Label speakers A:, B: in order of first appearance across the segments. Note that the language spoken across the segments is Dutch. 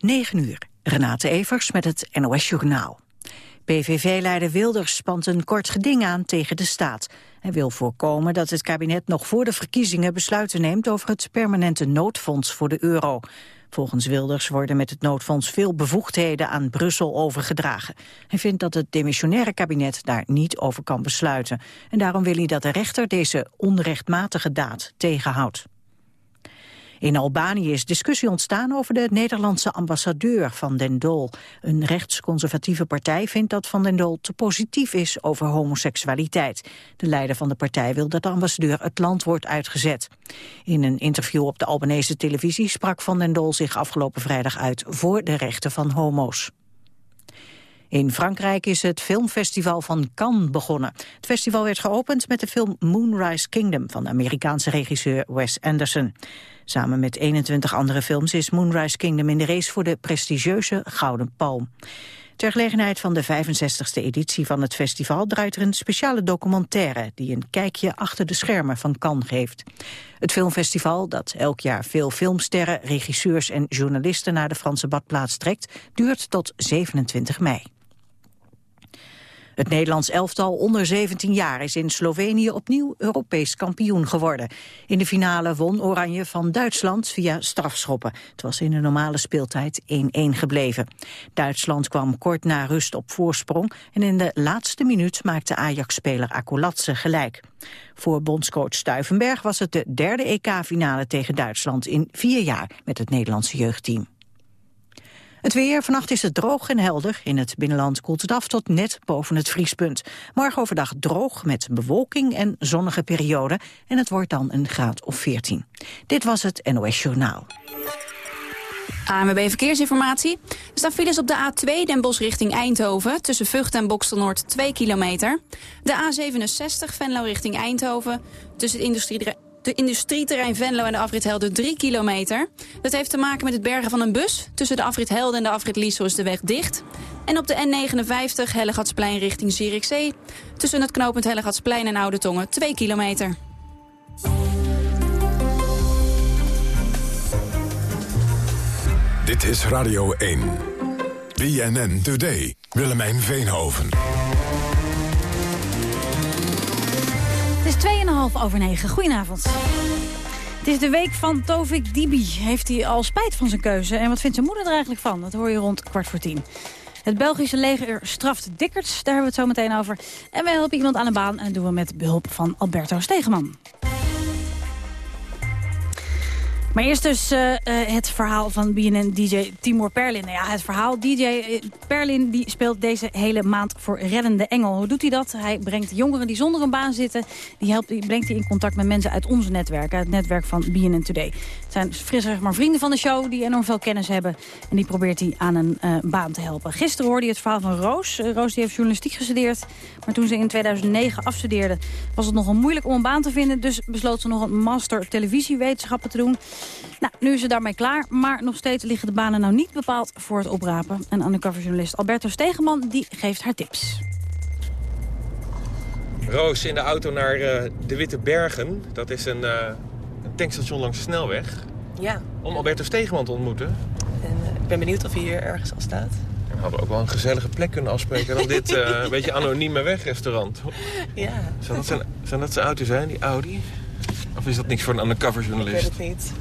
A: 9 uur. Renate Evers met het NOS Journaal. PVV-leider Wilders spant een kort geding aan tegen de staat. Hij wil voorkomen dat het kabinet nog voor de verkiezingen besluiten neemt over het permanente noodfonds voor de euro. Volgens Wilders worden met het noodfonds veel bevoegdheden aan Brussel overgedragen. Hij vindt dat het demissionaire kabinet daar niet over kan besluiten. En daarom wil hij dat de rechter deze onrechtmatige daad tegenhoudt. In Albanië is discussie ontstaan over de Nederlandse ambassadeur van den Dol. Een rechtsconservatieve partij vindt dat Van den Dol te positief is over homoseksualiteit. De leider van de partij wil dat de ambassadeur het land wordt uitgezet. In een interview op de Albanese televisie sprak Van den Dol zich afgelopen vrijdag uit voor de rechten van homo's. In Frankrijk is het filmfestival van Cannes begonnen. Het festival werd geopend met de film Moonrise Kingdom van de Amerikaanse regisseur Wes Anderson. Samen met 21 andere films is Moonrise Kingdom in de race voor de prestigieuze Gouden Palm. Ter gelegenheid van de 65e editie van het festival draait er een speciale documentaire die een kijkje achter de schermen van Cannes geeft. Het filmfestival, dat elk jaar veel filmsterren, regisseurs en journalisten naar de Franse badplaats trekt, duurt tot 27 mei. Het Nederlands elftal onder 17 jaar is in Slovenië opnieuw Europees kampioen geworden. In de finale won Oranje van Duitsland via strafschoppen. Het was in de normale speeltijd 1-1 gebleven. Duitsland kwam kort na rust op voorsprong en in de laatste minuut maakte Ajax-speler Akolatse gelijk. Voor bondscoach Stuivenberg was het de derde EK-finale tegen Duitsland in vier jaar met het Nederlandse jeugdteam. Het weer, vannacht is het droog en helder. In het binnenland koelt het af tot net boven het vriespunt. Morgen overdag droog met bewolking en zonnige perioden. En het wordt dan een graad of 14. Dit was het NOS Journaal.
B: ANWB Verkeersinformatie. Er staan files op de A2 Den Bosch richting Eindhoven... tussen Vught en Bokstelnoord 2 kilometer. De A67 Venlo richting Eindhoven... tussen het industrie de industrieterrein Venlo en de afrit Helden 3 kilometer. Dat heeft te maken met het bergen van een bus. Tussen de afrit Helden en de afrit Liesel is de weg dicht. En op de N59 Hellegatsplein richting Zierikzee. Tussen het knooppunt Hellegatsplein en Oude Tongen 2 kilometer.
C: Dit is Radio 1. BNN Today. Willemijn Veenhoven.
D: Is 2,5 over 9. Goedenavond. Het is de week van Tovik Dibi. Heeft hij al spijt van zijn keuze? En wat vindt zijn moeder er eigenlijk van? Dat hoor je rond kwart voor tien. Het Belgische leger straft dikkerts, daar hebben we het zo meteen over. En wij helpen iemand aan de baan en dat doen we met behulp van Alberto Stegeman. Maar eerst dus uh, het verhaal van BNN-DJ Timur Perlin. Nou ja, het verhaal. DJ eh, Perlin die speelt deze hele maand voor Reddende Engel. Hoe doet hij dat? Hij brengt jongeren die zonder een baan zitten... die, helpt, die brengt hij in contact met mensen uit onze netwerk. Het netwerk van BNN Today. Het zijn fris, zeg maar, vrienden van de show die enorm veel kennis hebben. En die probeert hij aan een baan te helpen. Gisteren hoorde je het verhaal van Roos. Roos die heeft journalistiek gestudeerd. Maar toen ze in 2009 afstudeerde... was het nogal moeilijk om een baan te vinden. Dus besloot ze nog een master televisiewetenschappen te doen... Nou, nu is ze daarmee klaar, maar nog steeds liggen de banen nou niet bepaald voor het oprapen. En undercoverjournalist Alberto Stegeman die geeft haar tips.
E: Roos in de auto naar uh, de Witte Bergen. Dat is een, uh, een, tankstation langs de snelweg.
F: Ja.
E: Om Alberto Stegeman te ontmoeten.
F: En uh, ik ben benieuwd of hij hier ergens al staat.
E: We hadden ook wel een gezellige plek kunnen afspreken dan dit een beetje anonieme wegrestaurant.
F: Ja.
E: Zou dat, zijn, zou dat zijn auto zijn, die Audi? Of is dat niks voor een undercover journalist?
F: Ik weet het niet.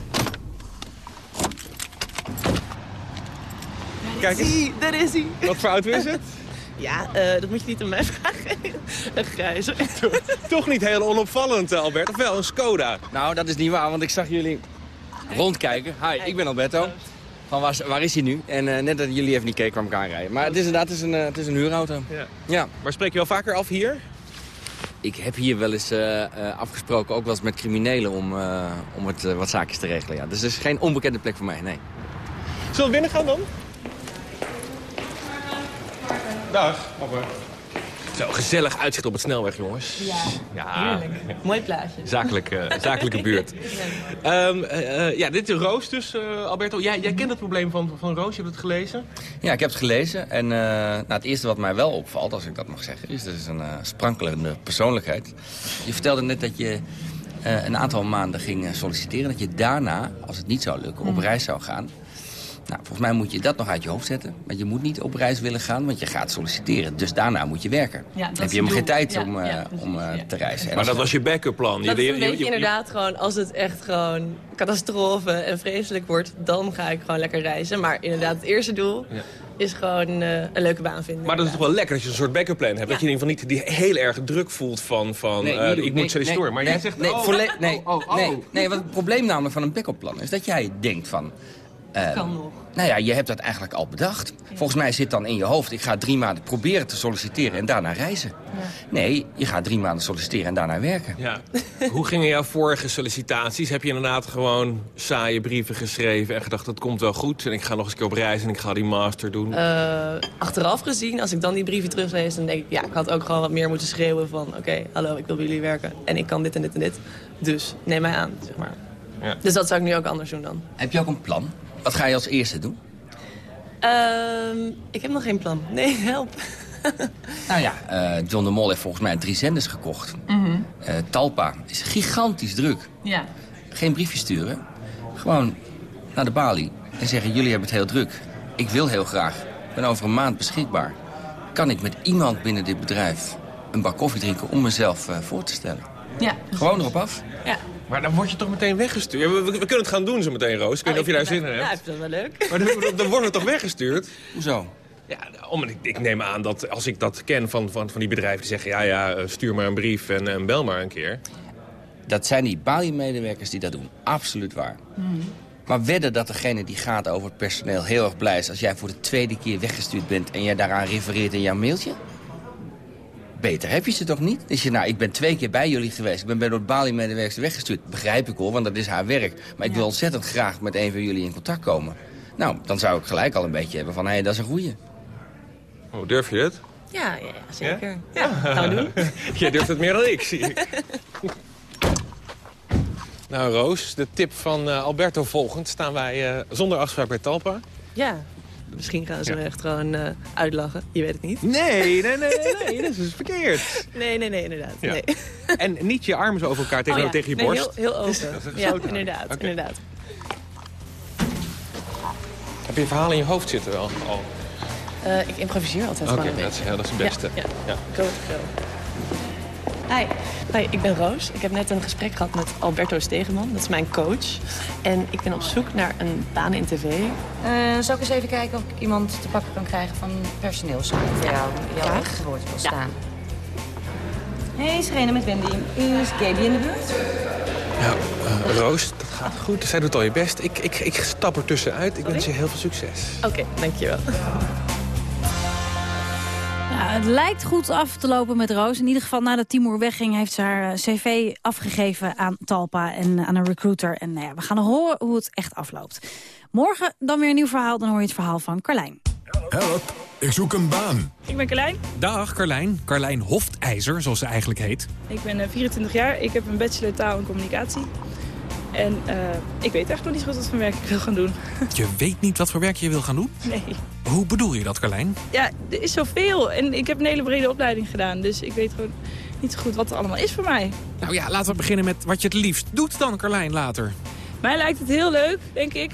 E: Kijk
F: eens. Daar is hij.
E: Wat voor auto is het?
F: Ja, uh, dat moet je niet aan mij vragen. een grijze.
E: Toch niet heel onopvallend, eh, Albert. Of wel, een Skoda.
G: Nou, dat is niet waar, want ik zag jullie rondkijken. Hi, ik ben Alberto. Van waar, waar is hij nu? En uh, net dat jullie even niet keken, kwam ik aanrijden. Maar het is inderdaad het is een, het is een huurauto.
E: Ja.
G: ja.
E: Maar spreek je wel vaker af hier?
G: Ik heb hier wel eens uh, afgesproken, ook wel eens met criminelen, om, om het, wat zaakjes te regelen. Ja. Dus het is geen onbekende plek voor mij, nee.
E: Zullen we binnen gaan dan? Dag, papa. Zo, gezellig uitzicht op het snelweg, jongens.
F: Ja, ja. heerlijk. Mooi plaatje.
E: Zakelijk, uh, zakelijke buurt. um, uh, ja, dit is Roos dus, uh, Alberto. Jij, jij kent het probleem van, van Roos, je hebt het gelezen?
G: Ja, ik heb het gelezen. En nou, het eerste wat mij wel opvalt, als ik dat mag zeggen... is dat is een sprankelende persoonlijkheid. Je vertelde net dat je een aantal maanden ging solliciteren. Dat je daarna, als het niet zou lukken, op reis zou gaan. Nou, volgens mij moet je dat nog uit je hoofd zetten. Want je moet niet op reis willen gaan, want je gaat solliciteren. Dus daarna moet je werken.
F: Ja, dat
G: Dan heb je helemaal geen tijd om,
F: Ja,
G: eh,
F: ja, precies,
G: om eh,
F: ja.
G: te reizen. En
E: Maar dat was je backup plan.
F: Dat is
E: Je-
F: een
E: je-
F: beetje
E: je- je-
F: inderdaad gewoon, als het echt gewoon catastrofe en vreselijk wordt, dan ga ik gewoon lekker reizen. Maar inderdaad, het eerste doel
E: Ja.
F: is gewoon eh, een leuke baan vinden.
E: Maar dat is toch wel lekker dat je een soort backup plan hebt. Dat je in ieder geval niet die heel erg druk voelt van, van
G: Nee,
E: eh, ik
G: nee,
E: moet
G: nee,
E: maar
G: nee,
E: jij zegt,
G: nee,
E: oh, oh, oh, oh.
G: nee, nee, wat het probleem namelijk van een backup plan is dat jij denkt van... eh,
F: kan nog.
G: Nou ja, je hebt dat eigenlijk al bedacht. Volgens mij zit dan in je hoofd, ik ga drie maanden proberen te solliciteren en daarna reizen. Nee, je gaat drie maanden solliciteren en daarna werken.
E: Ja. Hoe gingen jouw vorige sollicitaties? Heb je inderdaad gewoon saaie brieven geschreven en gedacht dat komt wel goed en ik ga nog eens een keer op reis en ik ga die master doen?
F: Eh, achteraf gezien, als ik dan die brieven teruglees, dan denk ik, ja, ik had ook gewoon wat meer moeten schreeuwen van, oké, hallo, ik wil bij jullie werken en ik kan dit en dit en dit. Dus neem mij aan, zeg maar.
E: Ja.
F: Dus dat zou ik nu ook anders doen dan.
G: Heb je ook een plan? Wat ga je als eerste doen?
F: Ehm, ik heb nog geen plan. Nee, help.
G: Nou ja, eh, John de Mol heeft volgens mij drie zenders gekocht. Eh, Talpa is gigantisch druk.
F: Ja.
G: Geen briefje sturen. Gewoon naar de balie en zeggen... jullie hebben het heel druk. Ik wil heel graag. Ik ben over een maand beschikbaar. Kan ik met iemand binnen dit bedrijf een bak koffie drinken... om mezelf eh, voor te stellen?
F: Ja.
G: Gewoon erop af.
F: Ja.
E: Maar dan word je toch meteen weggestuurd? Ja, we, we- we kunnen het gaan doen zo meteen, Roos. Ik weet niet of je daar zin in
F: Ja,
E: hebt.
F: ik vind dat wel leuk.
E: Maar dan, dan worden we toch weggestuurd?
G: Hoezo?
E: Ja, omdat ik, ik neem aan dat als ik dat ken van, van, van die bedrijven die zeggen... ja, ja, eh, stuur maar een brief en, en bel maar een keer.
G: Dat zijn die balie-medewerkers die dat doen. Absoluut waar. Maar wedden dat degene die gaat over het personeel heel erg blij is... als jij voor de tweede keer weggestuurd bent en jij daaraan refereert in jouw mailtje? Beter heb je ze toch niet? Dus je, nou, ik ben twee keer bij jullie geweest. Ik ben bij de balie-medewerkers weggestuurd. Begrijp ik hoor, want dat is haar werk. Maar ik wil ontzettend graag met een van jullie in contact komen. Nou, dan zou ik gelijk al een beetje hebben van... hé, dat is een goeie.
E: Oh, durf je het?
F: Ja, ja, ja, zeker. Ja, gaan we doen.
E: Jij durft het meer dan ik, zie ik. Nou, Roos, de tip van eh, Alberto volgend. Staan wij eh, zonder afspraak bij Talpa?
F: Ja, misschien gaan ze
E: Ja.
F: echt gewoon eh, uitlachen. Je weet het niet.
E: Nee, nee, nee, nee, nee, dat is verkeerd.
F: Nee, nee, nee, inderdaad.
E: Ja.
F: Nee.
E: En niet je armen zo over elkaar tegen,
F: Oh ja.
E: tegen je
F: Nee,
E: borst.
F: heel, heel open.
E: dat is
F: ja, inderdaad, inderdaad.
E: Heb je verhaal in je hoofd zitten wel? Oh.
F: Eh, ik improviseer altijd
E: Oké,
F: gewoon een
E: dat, is,
F: beetje.
E: ja, dat is het beste.
F: Ja,
E: Ja.
F: Flow. Hi. Hi, ik ben Roos. Ik heb net een gesprek gehad met Alberto Stegeman. Dat is mijn coach. En ik ben op zoek naar een baan in tv.
H: Eh, zal ik eens even kijken of ik iemand te pakken kan krijgen van personeelszaken voor jou, die jou
F: graag.
H: op het woord wil staan. Hey, Serena met Wendy. Is Gaby in de buurt?
E: Ja, eh, Roos, dat gaat goed. Zij doet al je best. Ik, ik, ik stap er tussenuit. Ik wens je heel veel succes.
F: Oké, dankjewel.
D: Het lijkt goed af te lopen met Roos. In ieder geval nadat Timur wegging heeft ze haar eh, cv afgegeven aan Talpa en aan een recruiter. En nou ja, we gaan horen hoe het echt afloopt. Morgen dan weer een nieuw verhaal. Dan hoor je het verhaal van Carlijn.
C: Help, ik zoek een baan.
I: Ik ben Carlijn.
J: Dag Carlijn, Carlijn Hoftijzer, zoals ze eigenlijk heet.
I: Ik ben eh, 24 jaar. Ik heb een bachelor taal en communicatie. En eh, ik weet echt nog niet zo goed wat voor werk ik wil gaan doen.
J: Je weet niet wat voor werk je wil gaan doen?
I: Nee.
J: Hoe bedoel je dat, Carlijn?
I: Ja, er is zoveel. En ik heb een hele brede opleiding gedaan. Dus ik weet gewoon niet zo goed wat er allemaal is voor mij.
J: Nou ja, laten we beginnen met wat je het liefst doet dan, Carlijn, later.
I: Mij lijkt het heel leuk, denk ik.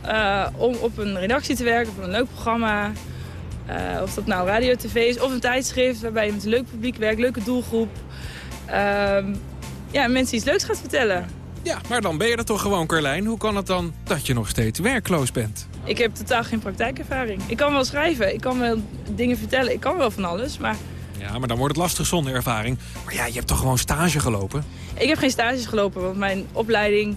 I: eh, om op een redactie te werken, op een leuk programma. Eh, of dat nou radio, tv is of een tijdschrift waarbij je met een leuk publiek werkt, leuke doelgroep. Ehm, ja, mensen iets leuks gaat vertellen.
J: Ja, maar dan ben je er toch gewoon, Carlijn. Hoe kan het dan dat je nog steeds werkloos bent?
I: Ik heb totaal geen praktijkervaring. Ik kan wel schrijven, ik kan wel dingen vertellen, ik kan wel van alles. Maar
J: Ja, maar dan wordt het lastig zonder ervaring. Maar ja, je hebt toch gewoon stage gelopen?
I: ik heb geen stages gelopen, want mijn opleiding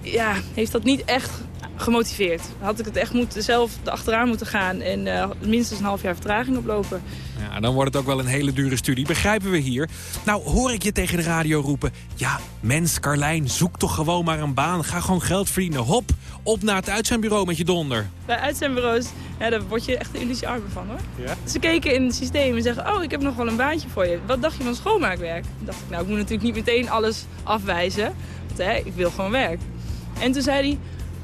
I: ja, heeft dat niet echt gemotiveerd. Had ik het echt moeten, zelf achteraan moeten gaan en eh, minstens een half jaar vertraging oplopen.
J: Ja, dan wordt het ook wel een hele dure studie, begrijpen we hier. Nou, hoor ik je tegen de radio roepen... ja, mens, Carlijn, zoek toch gewoon maar een baan. Ga gewoon geld verdienen. Hop, op naar het uitzendbureau met je donder.
I: Bij uitzendbureaus, ja, daar word je echt de illusie armer van hoor.
J: Ja?
I: Ze keken in het systeem en zeggen, oh, ik heb nog wel een baantje voor je. Wat dacht je van schoonmaakwerk? Toen dacht ik, nou, ik moet natuurlijk niet meteen alles afwijzen. Ik wil gewoon werk. En toen zei hij,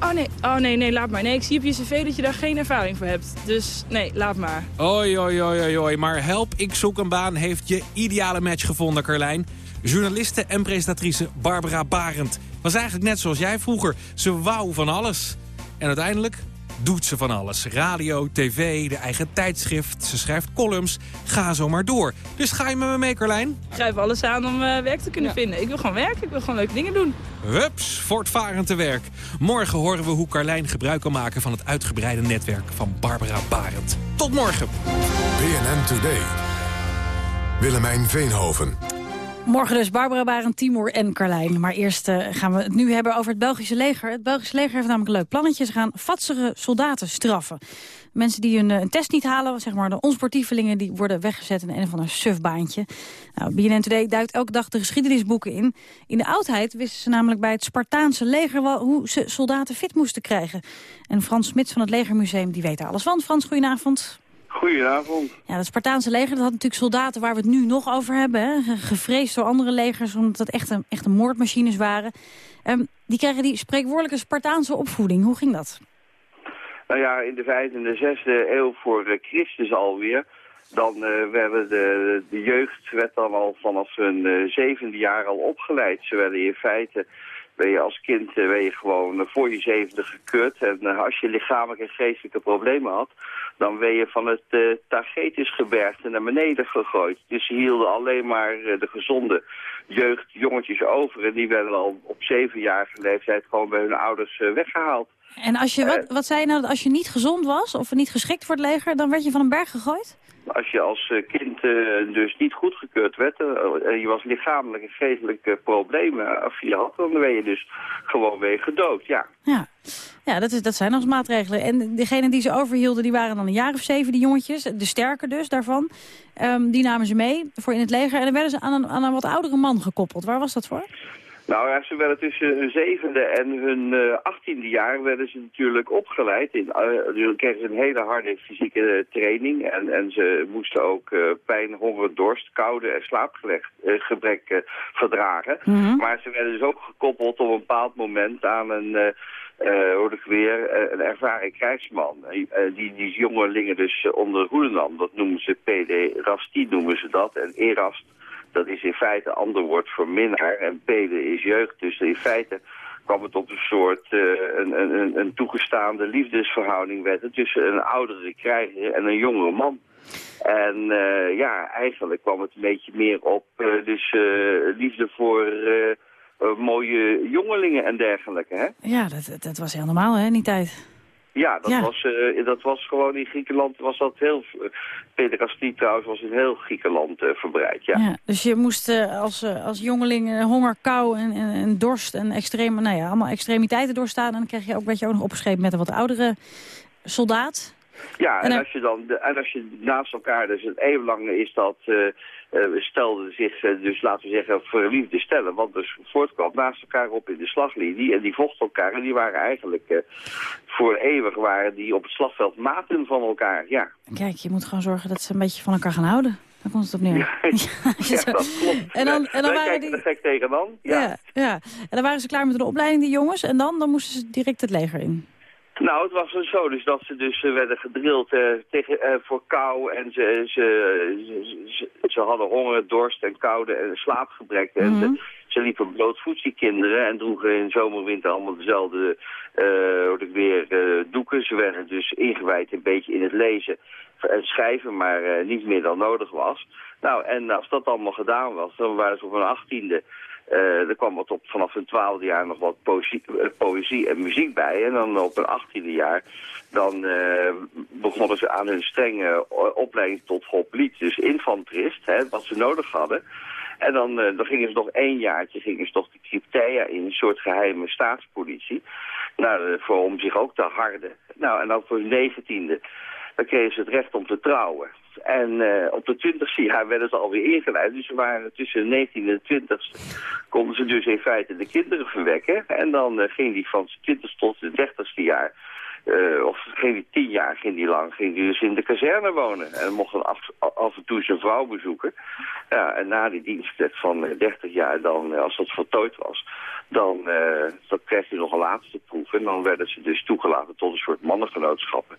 I: oh nee, oh nee, nee, laat maar. Nee, ik zie op je cv dat je daar geen ervaring voor hebt. Dus nee, laat maar.
J: Oi, oi, oi, oi. Maar help, ik zoek een baan heeft je ideale match gevonden, Carlijn. Journaliste en presentatrice Barbara Barend. Was eigenlijk net zoals jij vroeger. Ze wou van alles. En uiteindelijk doet ze van alles. Radio, tv, de eigen tijdschrift. Ze schrijft columns. Ga zo maar door. Dus ga je met me mee, Carlijn?
I: Ik grijp alles aan om eh, werk te kunnen vinden. Ik wil gewoon werken, ik wil gewoon leuke dingen doen.
J: Hups, voortvarend te werk. Morgen horen we hoe Carlijn gebruik kan maken van het uitgebreide netwerk van Barbara Barend. Tot morgen.
C: BNN Today. Willemijn Veenhoven.
D: Morgen dus Barbara Barend, Timur en Carlijn. Maar eerst uh, gaan we het nu hebben over het Belgische leger. Het Belgische leger heeft namelijk een leuk plannetje. Ze gaan vatsige soldaten straffen. Mensen die hun uh, een test niet halen, zeg maar de onsportievelingen... die worden weggezet in een of ander sufbaantje. Nou, BNN Today duikt elke dag de geschiedenisboeken in. In de oudheid wisten ze namelijk bij het Spartaanse leger... wel hoe ze soldaten fit moesten krijgen. En Frans Smits van het Legermuseum die weet daar alles van. Frans, goedenavond.
K: Goedenavond.
D: Ja, het Spartaanse leger dat had natuurlijk soldaten waar we het nu nog over hebben. Hè? Gevreesd door andere legers, omdat dat echt een, echt een moordmachines waren. Um, die kregen die spreekwoordelijke Spartaanse opvoeding. Hoe ging dat?
K: Nou ja, in de vijfde en de zesde eeuw voor Christus alweer... dan uh, werden de, de jeugd werd dan al vanaf hun uh, zevende jaar al opgeleid. Ze werden in feite ben je als kind ben je gewoon voor je zevende gekeurd. En als je lichamelijke en geestelijke problemen had, dan ben je van het uh, Tagetisgebergte naar beneden gegooid. Dus ze hielden alleen maar uh, de gezonde jeugd, jongetjes over. En die werden al op zevenjarige leeftijd gewoon bij hun ouders uh, weggehaald.
D: En als je, wat, wat zei je nou, als je niet gezond was of niet geschikt voor het leger, dan werd je van een berg gegooid?
K: Als je als kind uh, dus niet goedgekeurd werd, uh, je was lichamelijk en geestelijke problemen of je had, dan ben je dus gewoon weer gedood, ja.
D: Ja, ja dat, is, dat zijn als maatregelen. En degenen die ze overhielden, die waren dan een jaar of zeven, die jongetjes, de sterke dus daarvan. Um, die namen ze mee voor in het leger en dan werden ze aan een, aan een wat oudere man gekoppeld. Waar was dat voor?
K: Nou ja, ze werden tussen hun zevende en hun uh, achttiende jaar werden ze natuurlijk opgeleid. In, uh, kregen ze een hele harde fysieke training en, en ze moesten ook uh, pijn, honger, dorst, koude en slaapgebrek verdragen. Mm -hmm. Maar ze werden dus ook gekoppeld op een bepaald moment aan een... Uh, hoorde ik weer, een ervaren krijgsman. die die jongelingen dus onder hoede nam. Dat noemen ze PD Rasti, noemen ze dat. En Erast dat is in feite ander woord voor minnaar en pede is jeugd. Dus in feite kwam het op een soort uh, een, een, een toegestaande liefdesverhouding werd tussen een oudere krijger en een jongere man. En uh, ja, eigenlijk kwam het een beetje meer op uh, dus liefde voor mooie jongelingen en dergelijke. Hè?
D: Ja, dat, dat was heel normaal hè, in die tijd.
K: Ja, dat, ja. Was, uh, dat was gewoon in Griekenland, was dat heel, uh, pederastie trouwens was in heel Griekenland uh, verbreid, ja. ja.
D: Dus je moest als, als jongeling honger, kou en, en, en, dorst en extreme, nou ja, allemaal extremiteiten doorstaan. En dan kreeg je ook, werd je ook nog opgeschreven met een wat oudere soldaat.
K: Ja, en, en als je dan, en als je naast elkaar, dus het eeuwenlang is dat, uh, uh, stelden zich uh, dus, laten we zeggen, verliefde stellen, wat dus voortkwam naast elkaar op in de slaglinie. En die vochten elkaar en die waren eigenlijk voor eeuwig waren die op het slagveld maten van elkaar, ja.
D: Kijk, je moet gewoon zorgen dat ze een beetje van elkaar gaan houden. Daar komt het op neer.
K: Ja, ja dat klopt.
D: En dan, en dan waren
K: die... gek tegen dan. Ja.
D: ja. Ja, En dan waren ze klaar met de opleiding, die jongens. En dan, dan moesten ze direct het leger in.
K: Nou, het was dus zo dus dat ze dus uh, werden gedrild uh, tegen, uh, voor kou en ze, ze, ze, ze, hadden honger, dorst en koude en slaapgebrek. Mm -hmm. En ze, ze liepen blootvoets, die kinderen, en droegen in zomer winter allemaal dezelfde uh, weer, doeken. Ze werden dus ingewijd een beetje in het lezen en schrijven, maar niet meer dan nodig was. Nou, en als dat allemaal gedaan was, dan waren ze op hun achttiende... Uh, er kwam wat op vanaf hun twaalfde jaar nog wat poëzie, poëzie, en muziek bij. En dan op hun achttiende jaar dan uh, begonnen ze aan hun strenge opleiding tot hoplied. Dus infanterist, hè, wat ze nodig hadden. En dan, dan gingen ze nog één jaartje gingen ze toch de crypteia in, een soort geheime staatspolitie. Nou, voor om zich ook te harden. Nou, en dan voor hun negentiende, dan kregen ze het recht om te trouwen. En uh, op de 20 jaar werden ze alweer ingeleid. Dus ze waren tussen de 19 en de 20 konden ze dus in feite de kinderen verwekken. En dan uh, ging die van 20 tot de 30ste jaar, uh, of ging die 10 jaar ging die lang, ging die dus in de kazerne wonen. En mocht dan af, en toe zijn vrouw bezoeken. Ja, en na die diensttijd van 30 jaar, dan, als dat voltooid was, dan, dan kreeg hij nog een laatste proef. En dan werden ze dus toegelaten tot een soort mannengenotschappen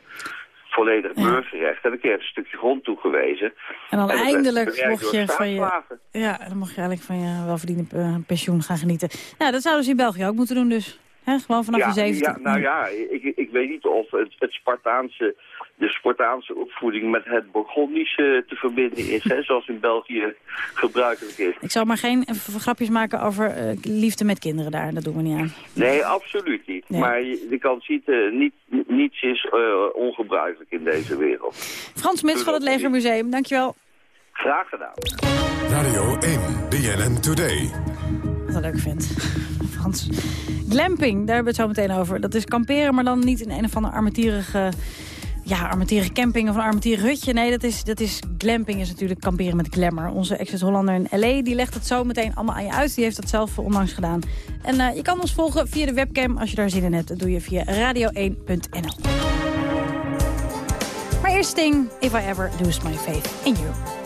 K: volledig burgerrecht. En dan kreeg je een stukje grond toegewezen.
D: En dan, en eindelijk mocht je van je... Ja, dan mocht je eigenlijk van je welverdiende pensioen gaan genieten. Nou, dat zouden ze in België ook moeten doen dus. Hè? Gewoon vanaf
K: ja,
D: je 17.
K: Ja, nou ja, ik, ik weet niet of het, het Spartaanse, de Spartaanse opvoeding met het Burgondische te verbinden is, hè, zoals in België gebruikelijk is.
D: Ik zal maar geen grapjes maken over eh, liefde met kinderen daar. Dat doen we niet aan.
K: Nee, absoluut niet.
D: Nee.
K: Maar je, je kan zien, eh, niet, niets is eh, ongebruikelijk in deze wereld.
D: Frans Mits van het Legermuseum, dankjewel.
K: Graag gedaan.
C: Radio 1, BNN Today.
D: Wat een leuk vent. Frans. Glamping, daar hebben we het zo meteen over. Dat is kamperen, maar dan niet in een of andere armetierige... Ja, camping of een armetierig hutje. Nee, dat is, dat is glamping is natuurlijk kamperen met glamour. Onze ex-Hollander in L.A. die legt het zo meteen allemaal aan je uit. Die heeft dat zelf onlangs gedaan. En eh, je kan ons volgen via de webcam als je daar zin in hebt. Dat doe je via radio1.nl. Maar eerst Sting, If I Ever Lose My Faith in. You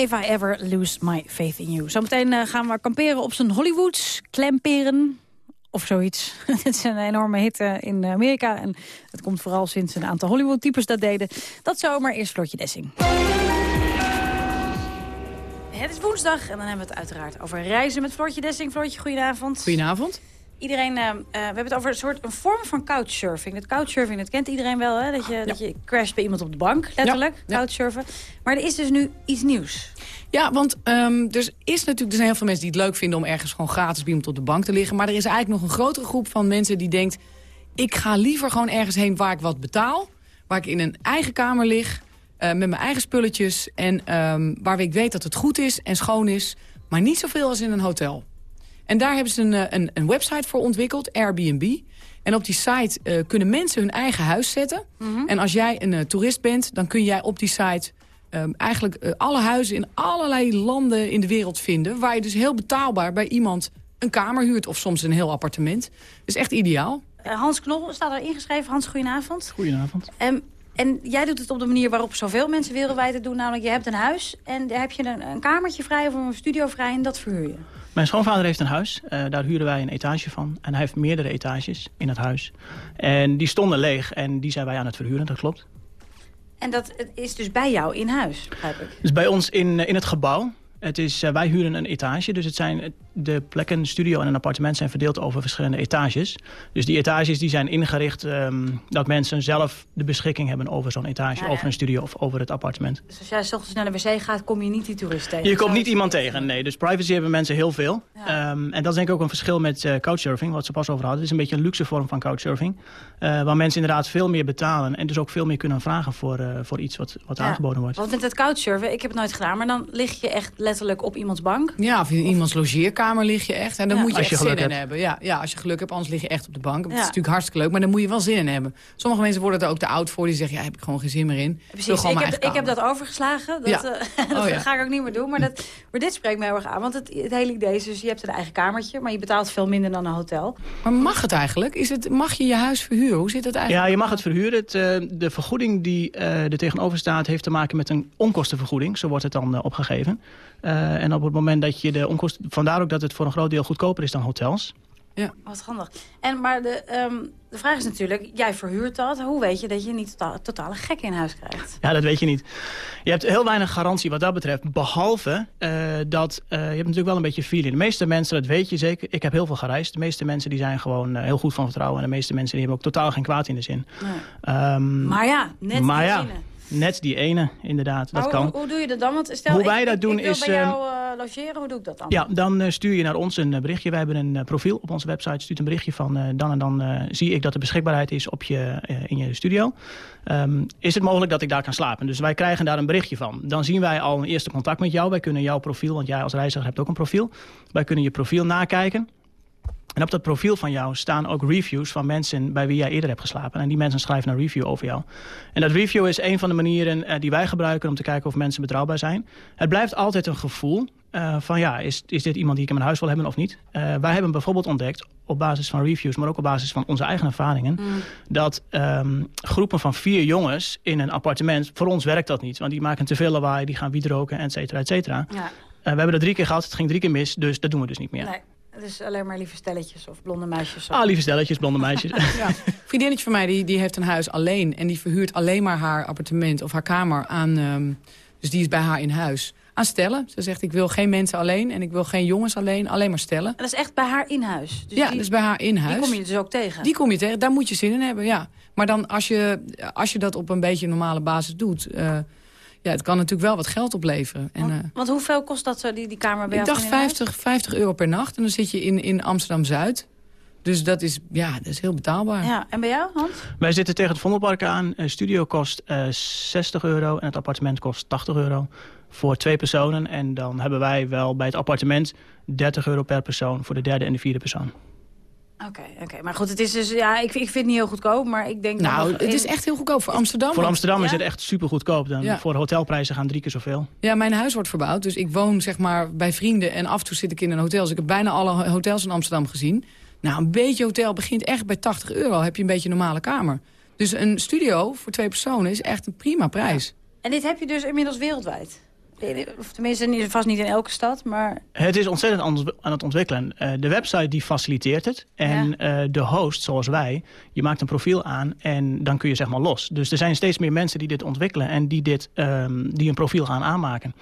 D: If I Ever Lose My Faith in You. Zometeen eh, gaan we kamperen op zijn Hollywoods, klemperen of zoiets. Het is een enorme hit eh, in Amerika en het komt vooral sinds een aantal Hollywood-types dat deden. Dat zomer eerst Floortje Dessing. Het is woensdag en dan hebben we het uiteraard over reizen met Floortje Dessing. Floortje, goedenavond.
L: Goedenavond.
D: Iedereen, eh, eh, we hebben het over een soort een vorm van couchsurfing. Dat couchsurfing, dat kent iedereen wel, hè? Dat je, dat je crasht bij iemand op de bank, letterlijk,
L: Ja.
D: couchsurfen. Maar er is dus nu iets nieuws.
L: Ja, want ehm, er is natuurlijk, er zijn heel veel mensen die het leuk vinden om ergens gewoon gratis bij iemand op de bank te liggen. Maar er is eigenlijk nog een grotere groep van mensen die denkt, ik ga liever gewoon ergens heen waar ik wat betaal. Waar ik in een eigen kamer lig, eh, met mijn eigen spulletjes. En ehm, waar ik weet dat het goed is en schoon is. Maar niet zoveel als in een hotel. En daar hebben ze een, eh, een, een website voor ontwikkeld, Airbnb. En op die site eh, kunnen mensen hun eigen huis zetten. En als jij een eh, toerist bent, dan kun jij op die site... ehm, eigenlijk alle huizen in allerlei landen in de wereld vinden... waar je dus heel betaalbaar bij iemand een kamer huurt... of soms een heel appartement. Dat is echt ideaal.
D: Hans Knol staat er ingeschreven. Hans, goedenavond.
M: Goedenavond.
D: En, en jij doet het op de manier waarop zoveel mensen wereldwijd het doen. Namelijk, je hebt een huis en daar heb je een, een kamertje vrij of een studio vrij en dat verhuur je.
M: Mijn schoonvader heeft een huis. eh, daar huren wij een etage van. En hij heeft meerdere etages in het huis. En die stonden leeg en die zijn wij aan het verhuren, dat klopt.
D: En dat is dus bij jou in huis, begrijp ik.
M: Dus bij ons in, eh, in het gebouw. Het is, eh, wij huren een etage, dus het zijn, de plekken, studio en een appartement zijn verdeeld over verschillende etages. Dus die etages die zijn ingericht ehm, dat mensen zelf de beschikking hebben over zo'n etage,
D: Ja, ja.
M: over een studio of over het appartement.
D: Dus als jij 's ochtends naar de wc gaat, kom je niet die toerist tegen.
M: Je komt niet iemand tegen, nee. Dus privacy hebben mensen heel veel. Ehm, en dat is denk ik ook een verschil met eh, couchsurfing, wat ze pas over hadden. Het is een beetje een luxe vorm van couchsurfing. eh, waar mensen inderdaad veel meer betalen en dus ook veel meer kunnen vragen voor, eh, voor iets wat, wat
D: Ja.
M: aangeboden wordt.
D: Want met het couchsurfen, ik heb het nooit gedaan, maar dan lig je echt letterlijk op iemands bank.
L: Ja, of in iemands logeerkamer lig je echt. En dan
D: Ja.
L: moet je
M: Als je
L: echt zin
M: geluk
L: in
M: hebt.
L: hebben. Ja, ja, als je geluk hebt, anders lig je echt op de bank. Dat is natuurlijk hartstikke leuk, maar dan moet je wel zin in hebben. Sommige mensen worden er ook te oud voor. Die zeggen, ja, heb ik gewoon geen zin meer in.
D: Precies, ik heb, ik heb
L: kamer.
D: dat overgeslagen. Dat,
L: Ja.
D: eh, dat
L: Oh, ja.
D: ga ik ook niet meer doen. Maar, dat, maar dit spreekt me heel erg aan. Want het, het hele idee is dus, je hebt een eigen kamertje... maar je betaalt veel minder dan een hotel.
L: Maar mag het eigenlijk? Is het, mag je je huis verhuren? Hoe zit het eigenlijk?
M: Ja, je mag het verhuren. Het, eh, de vergoeding die eh er tegenover staat... heeft te maken met een onkostenvergoeding. Zo wordt het dan eh, opgegeven. Eh, en op het moment dat je de onkosten... Vandaar ook dat het voor een groot deel goedkoper is dan hotels.
L: Ja.
D: Wat handig. En, maar de, ehm, de vraag is natuurlijk, jij verhuurt dat. Hoe weet je dat je niet totaal, totale gek in huis krijgt?
M: Ja, dat weet je niet. Je hebt heel weinig garantie wat dat betreft. Behalve eh, dat eh, je hebt natuurlijk wel een beetje feeling. De meeste mensen, dat weet je zeker. Ik heb heel veel gereisd. De meeste mensen die zijn gewoon eh, heel goed van vertrouwen. En de meeste mensen die hebben ook totaal geen kwaad in de zin.
D: Nee.
M: Ehm,
D: Maar ja, net
M: maar ja. Net die ene, inderdaad.
D: Maar
M: dat
D: hoe,
M: kan.
D: hoe, doe je dat dan? Want stel,
M: Hoe
D: ik-
M: wij dat
D: ik,
M: doen
D: ik wil
M: is,
D: bij jou eh, logeren. Hoe doe ik dat dan?
M: Ja, dan eh, stuur je naar ons een eh, berichtje. Wij hebben een eh, profiel op onze website. Stuurt een berichtje van eh, dan en dan eh, zie ik dat er beschikbaarheid is op je, eh, in je studio. Ehm, is het mogelijk dat ik daar kan slapen? Dus wij krijgen daar een berichtje van. Dan zien wij al een eerste contact met jou. Wij kunnen jouw profiel, want jij als reiziger hebt ook een profiel. Wij kunnen je profiel nakijken. En op dat profiel van jou staan ook reviews van mensen bij wie jij eerder hebt geslapen. En die mensen schrijven een review over jou. En dat review is een van de manieren eh, die wij gebruiken om te kijken of mensen betrouwbaar zijn. Het blijft altijd een gevoel eh, van ja, is, is dit iemand die ik in mijn huis wil hebben of niet? Eh, wij hebben bijvoorbeeld ontdekt op basis van reviews, maar ook op basis van onze eigen ervaringen, dat ehm, groepen van vier jongens in een appartement, voor ons werkt dat niet. Want die maken te veel lawaai, die gaan wiet roken, et cetera, et cetera.
D: Ja.
M: We hebben dat drie keer gehad, het ging drie keer mis, dus dat doen we dus niet meer.
D: Nee, het is alleen maar lieve stelletjes of blonde meisjes. Of...
M: Ah, lieve stelletjes, blonde meisjes.
L: Ja. Vriendinnetje van mij die, die heeft een huis alleen. En die verhuurt alleen maar haar appartement of haar kamer aan... ehm, dus die is bij haar in huis. Aan stellen. Ze zegt, ik wil geen mensen alleen en ik wil geen jongens alleen. Alleen maar stellen.
D: En dat is echt bij haar in huis. Dus
L: ja,
D: die,
L: dus bij haar in huis.
D: die kom je dus ook tegen.
L: Die kom je tegen. Daar moet je zin in hebben, ja. Maar dan als je, als je dat op een beetje normale basis doet... eh, ja, het kan natuurlijk wel wat geld opleveren. En, eh,
D: Want hoeveel kost dat zo, die, die kamer bij
L: ik
D: jou
L: dacht
D: in huis?
L: 50, 50 euro per nacht. En dan zit je in, in Amsterdam-Zuid. Dus dat is, ja, dat is heel betaalbaar.
D: Ja, en bij jou, Hans?
M: Wij zitten tegen het Vondelpark aan. Een studio kost eh 60 euro en het appartement kost 80 euro voor twee personen. En dan hebben wij wel bij het appartement 30 euro per persoon voor de derde en de vierde persoon.
D: Oké, oké. Maar goed, het is dus, ja, ik, ik vind het niet heel goedkoop, maar ik denk...
L: Nou,
D: nog
L: het is echt heel goedkoop voor Amsterdam.
M: Voor Amsterdam is het echt super goedkoop. Dan
L: Ja.
M: Voor hotelprijzen gaan drie keer zoveel.
L: Ja, mijn huis wordt verbouwd. Dus ik woon zeg maar bij vrienden en af en toe zit ik in een hotel. Dus ik heb bijna alle ho- hotels in Amsterdam gezien. Nou, een beetje hotel begint echt bij 80 euro. Heb je een beetje een normale kamer. Dus een studio voor twee personen is echt een prima prijs.
D: En dit heb je dus inmiddels wereldwijd? Of tenminste, niet- vast niet in elke stad, maar...
M: Het is ontzettend aan het- aan het ontwikkelen. Eh, de website die faciliteert het. En eh, de host, zoals wij, je maakt een profiel aan en dan kun je zeg maar los. Dus er zijn steeds meer mensen die dit ontwikkelen en die, dit, ehm, die een profiel gaan aanmaken.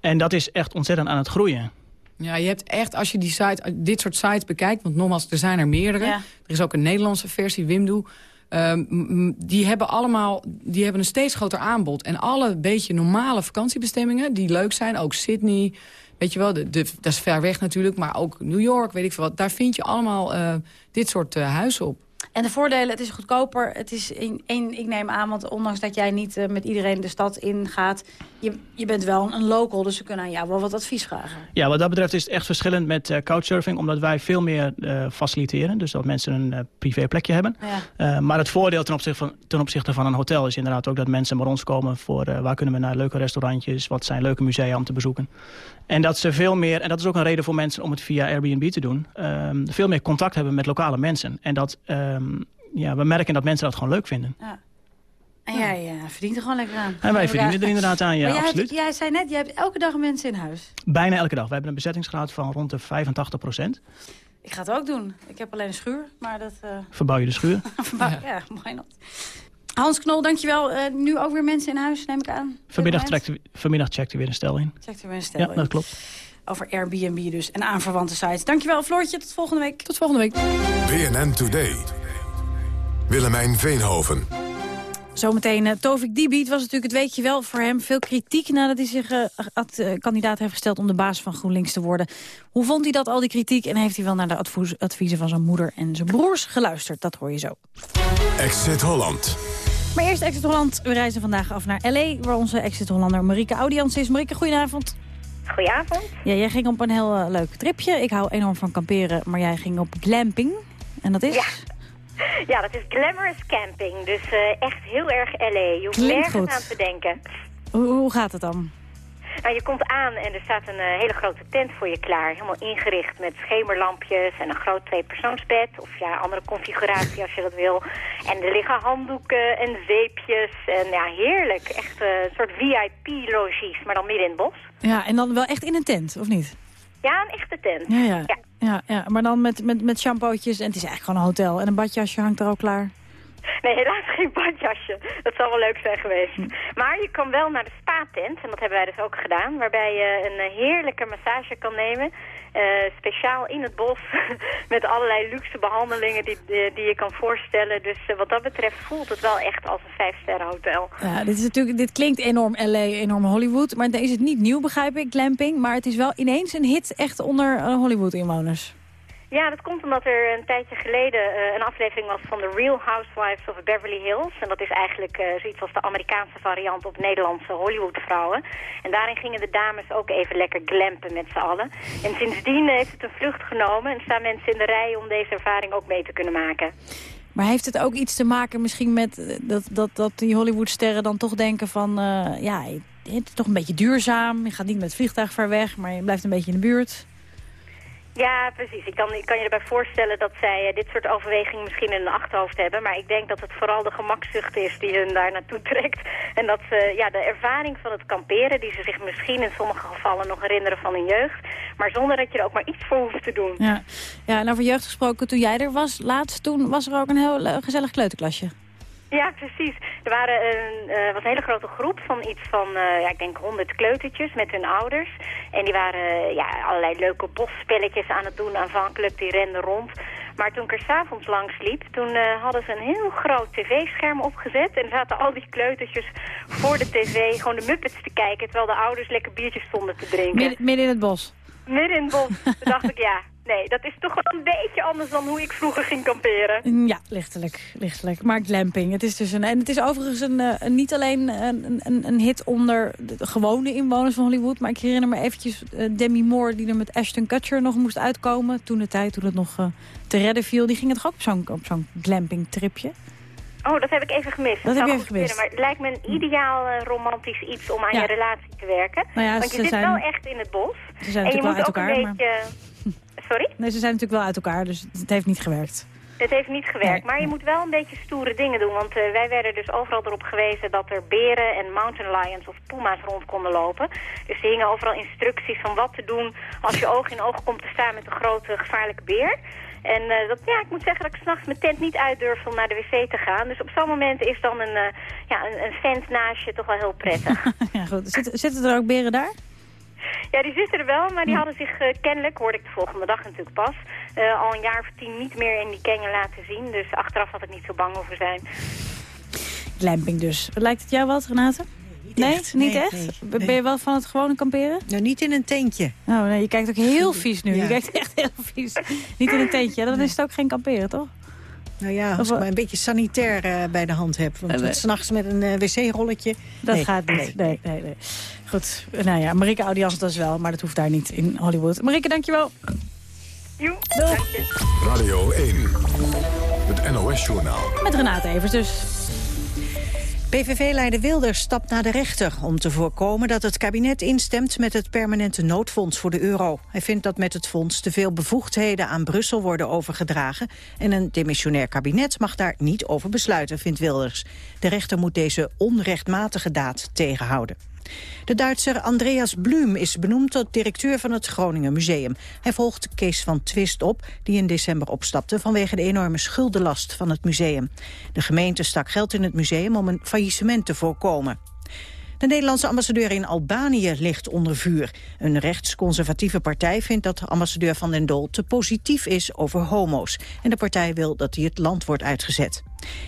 M: En dat is echt ontzettend aan het groeien.
L: Ja, je hebt echt, als je die site, dit soort sites bekijkt... want nogmaals, er zijn er meerdere.
D: Ja.
L: Er is ook een Nederlandse versie, Wimdoe. Ehm, die hebben allemaal die hebben een steeds groter aanbod. En alle beetje normale vakantiebestemmingen die leuk zijn... ook Sydney, weet je wel, dat is ver weg natuurlijk... maar ook New York, weet ik veel wat. Daar vind je allemaal eh, dit soort eh, huizen op.
D: En de voordelen, het is goedkoper. Het is in één, ik neem aan, want ondanks dat jij niet eh, met iedereen de stad ingaat... Je, je bent wel een local, dus ze kunnen aan jou wel wat advies vragen.
M: Ja, wat dat betreft is het echt verschillend met eh, couchsurfing... omdat wij veel meer eh, faciliteren. Dus dat mensen een privé plekje hebben.
D: Ja.
M: Maar het voordeel ten opzichte, van, ten opzichte van een hotel is inderdaad ook dat mensen bij ons komen voor waar kunnen we naar leuke restaurantjes, wat zijn leuke musea om te bezoeken. En dat ze veel meer, en dat is ook een reden voor mensen om het via Airbnb te doen, ehm, veel meer contact hebben met lokale mensen. En dat, ehm, ja, we merken dat mensen dat gewoon leuk vinden.
D: Ja. En jij eh, verdient er gewoon lekker aan.
M: En wij verdienen er inderdaad aan, ja,
D: jij hebt-
M: absoluut.
D: jij zei net, jij hebt elke dag mensen in huis.
M: Bijna elke dag. We hebben een bezettingsgraad van rond de 85 procent.
D: Ik ga het ook doen. Ik heb alleen een schuur, maar dat... eh,
M: Verbouw je de schuur.
D: maar, ja, why not? Hans Knol, dankjewel. Eh nu ook weer mensen in huis, neem ik aan.
M: Vanmiddag, trekt, vanmiddag checkt u weer een stel in.
D: Checkt er weer een stel
M: Ja,
D: in.
M: dat klopt.
D: Over Airbnb dus en aanverwante sites. Dankjewel Floortje, tot volgende week.
L: Tot volgende week.
C: BNN Today. Willemijn Veenhoven.
D: Zometeen uh, Tovik Dibi. Het was natuurlijk het weekje wel voor hem. Veel kritiek nadat hij zich ad- eh, kandidaat heeft gesteld om de baas van GroenLinks te worden. Hoe vond hij dat, al die kritiek? En heeft hij wel naar de adviezen van zijn moeder en zijn broers geluisterd? Dat hoor je zo.
C: Exit Holland.
D: Maar eerst Exit Holland. We reizen vandaag af naar L.A., waar onze Exit Hollander Marieke Audians is. Marieke, goedenavond.
N: Goedenavond.
D: Ja, jij ging op een heel eh, leuk tripje. Ik hou enorm van kamperen, maar jij ging op glamping. En dat is?
N: Ja. Ja, dat is glamorous camping. Dus eh, echt heel erg L.A. Je hoeft nergens
D: goed.
N: aan te denken.
D: Hoe, hoe gaat het dan?
N: Nou, je komt aan en er staat een eh, hele grote tent voor je klaar. Helemaal ingericht met schemerlampjes en een groot tweepersoonsbed. Of ja, andere configuratie als je dat wil. En er liggen handdoeken en zeepjes. En ja, heerlijk. Echt eh, een soort VIP-logies, maar dan midden in het bos.
D: Ja, en dan wel echt in een tent, of niet?
N: Ja, een echte tent.
D: Ja, ja. ja. ja, maar dan met, met, met shampootjes. En het is eigenlijk gewoon een hotel. En een badjasje hangt er ook klaar.
N: Nee, helaas geen badjasje. Dat zou wel leuk zijn geweest.
D: Hm.
N: Maar je kan wel naar de spa-tent, en dat hebben wij dus ook gedaan... waarbij je een eh, heerlijke massage kan nemen... eh, speciaal in het bos, met allerlei luxe behandelingen die, die, die je kan voorstellen. Dus eh, wat dat betreft voelt het wel echt als een vijfsterren hotel.
D: Ja, dit, is natuurlijk, dit klinkt enorm LA, enorm Hollywood. Maar deze is het niet nieuw, begrijp ik, glamping. Maar het is wel ineens een hit echt onder eh, Hollywood-inwoners.
N: Ja, dat komt omdat er een tijdje geleden eh, een aflevering was van The Real Housewives of Beverly Hills. En dat is eigenlijk eh, zoiets als de Amerikaanse variant op Nederlandse Hollywood-vrouwen. En daarin gingen de dames ook even lekker glampen met z'n allen. En sindsdien heeft het een vlucht genomen en staan mensen in de rij om deze ervaring ook mee te kunnen maken.
D: Maar heeft het ook iets te maken misschien met eh, dat, dat, dat die Hollywoodsterren dan toch denken van... ja, het is toch een beetje duurzaam. Je gaat niet met het vliegtuig ver weg, maar je blijft een beetje in de buurt.
N: Ja, precies. Ik kan, ik kan je erbij voorstellen dat zij eh, dit soort overwegingen misschien in hun achterhoofd hebben. Maar ik denk dat het vooral de gemakzucht is die hun daar naartoe trekt. En dat ze ja, de ervaring van het kamperen, die ze zich misschien in sommige gevallen nog herinneren van hun jeugd. Maar zonder dat je er ook maar iets voor hoeft te doen.
D: Ja, ja en over jeugd gesproken, toen jij er was laatst... toen was er ook een heel eh, gezellig kleuterklasje.
N: Ja, precies. Er waren een, eh, was een hele grote groep van iets van, eh, ja, ik denk 100 kleutertjes met hun ouders. En die waren eh, ja, allerlei leuke bosspelletjes aan het doen aanvankelijk. Die renden rond. Maar toen ik er s'avonds langs liep, toen hadden ze een heel groot tv-scherm opgezet. En zaten al die kleutertjes voor de tv gewoon de Muppets te kijken. Terwijl de ouders lekker biertjes stonden te drinken.
D: Midden, midden in het bos.
N: Midden in het bos. Toen dacht ik, ja, nee, dat is toch wel een beetje anders dan hoe ik vroeger ging kamperen.
D: Ja, lichtelijk, lichtelijk. Maar glamping, het is dus een... En het is overigens een, eh, een- niet alleen een, een, een hit onder de gewone inwoners van Hollywood... maar ik herinner me eventjes eh, Demi Moore die er met Ashton Kutcher nog moest uitkomen. Toen de tijd, toen het nog eh, te redden viel. Die ging het toch ook op zo'n zo'n glamping tripje?
N: Oh, dat heb ik even gemist.
D: Dat heb
N: zou
D: je even gemist.
N: kunnen, Maar het lijkt me een ideaal eh, romantisch iets om aan
D: Ja.
N: je relatie te werken.
D: Nou ja,
N: Want je
D: ze
N: zit
D: zijn-
N: wel echt in het bos.
D: Ze zijn
N: en je moet
D: uit
N: ook
D: elkaar,
N: een
D: maar-
N: beetje... Sorry?
D: Nee, ze zijn natuurlijk wel uit elkaar, dus het heeft niet gewerkt.
N: Het heeft niet gewerkt, maar je moet wel een beetje stoere dingen doen. Want eh, wij werden dus overal erop gewezen dat er beren en mountain lions of puma's rond konden lopen. Dus er hingen overal instructies van wat te doen als je oog in oog komt te staan met een grote gevaarlijke beer. En eh, dat, ja, ik moet zeggen dat ik s'nachts mijn tent niet uit durf om naar de wc te gaan. Dus op zo'n moment is dan een, eh, ja, een, een vent naast je toch wel heel prettig.
D: ja, goed. Zitten, zitten er ook beren daar?
N: Ja, die zitten er wel, maar die hadden zich eh, kennelijk, hoorde ik de volgende dag natuurlijk pas, eh, al een jaar of tien niet meer in die canyon laten zien. Dus achteraf had ik niet zo bang hoeven zijn.
D: Glamping dus. Lijkt het jou wat, Renate? Nee,
A: echt.
D: niet
A: Nee,
D: echt?
A: nee,
D: Ben- Ben je wel van het gewone kamperen?
A: Nou, niet in een tentje.
D: Oh, nee, je kijkt ook heel vies nu.
A: Ja.
D: Je kijkt echt heel vies. niet in een tentje. Dan is het ook geen kamperen, toch?
A: Nou ja, als
D: Of,
A: ik maar een beetje sanitair eh, bij de hand heb. Want
D: nee.
A: s'nachts met een eh, wc-rolletje...
D: Dat
A: nee,
D: gaat niet. Nee, nee, nee. Goed, nou ja, Marike Audias dat is wel, maar dat hoeft daar niet in Hollywood. Marike, dankjewel.
C: Radio 1. Het NOS-journaal.
A: Met Renate Evers dus. PVV-leider Wilders stapt naar de rechter om te voorkomen dat het kabinet instemt met het permanente noodfonds voor de euro. Hij vindt dat met het fonds te veel bevoegdheden aan Brussel worden overgedragen en een demissionair kabinet mag daar niet over besluiten, vindt Wilders. De rechter moet deze onrechtmatige daad tegenhouden. De Duitser Andreas Blum is benoemd tot directeur van het Groningen Museum. Hij volgt Kees van Twist op, die in december opstapte... vanwege de enorme schuldenlast van het museum. De gemeente stak geld in het museum om een faillissement te voorkomen. De Nederlandse ambassadeur in Albanië ligt onder vuur. Een rechtsconservatieve partij vindt dat ambassadeur Van den Dol te positief is over homo's. En de partij wil dat hij het land wordt uitgezet.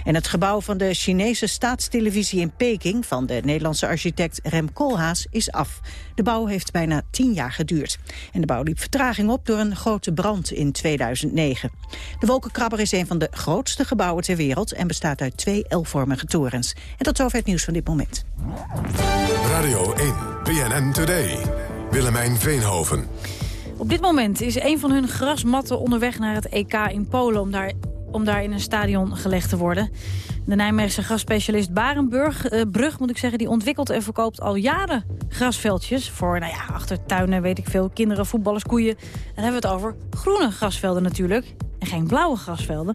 A: En het gebouw van de Chinese staatstelevisie in Peking... van de Nederlandse architect Rem Koolhaas is af. De bouw heeft bijna tien jaar geduurd. En de bouw liep vertraging op door een grote brand in 2009. De Wolkenkrabber is een van de grootste gebouwen ter wereld... en bestaat uit twee L-vormige torens. En tot zover het nieuws van dit moment.
C: Radio 1. BNN Today. Willemijn Veenhoven.
D: Op dit moment is een van hun grasmatten onderweg naar het EK in Polen... om daar, om daar in een stadion gelegd te worden. De Nijmeegse grasspecialist Barenburg, eh, Brug moet ik zeggen... die ontwikkelt en verkoopt al jaren grasveldjes... voor nou ja, achtertuinen, weet ik veel, kinderen, voetballers, koeien. Dan hebben we het over groene grasvelden natuurlijk... en geen blauwe grasvelden.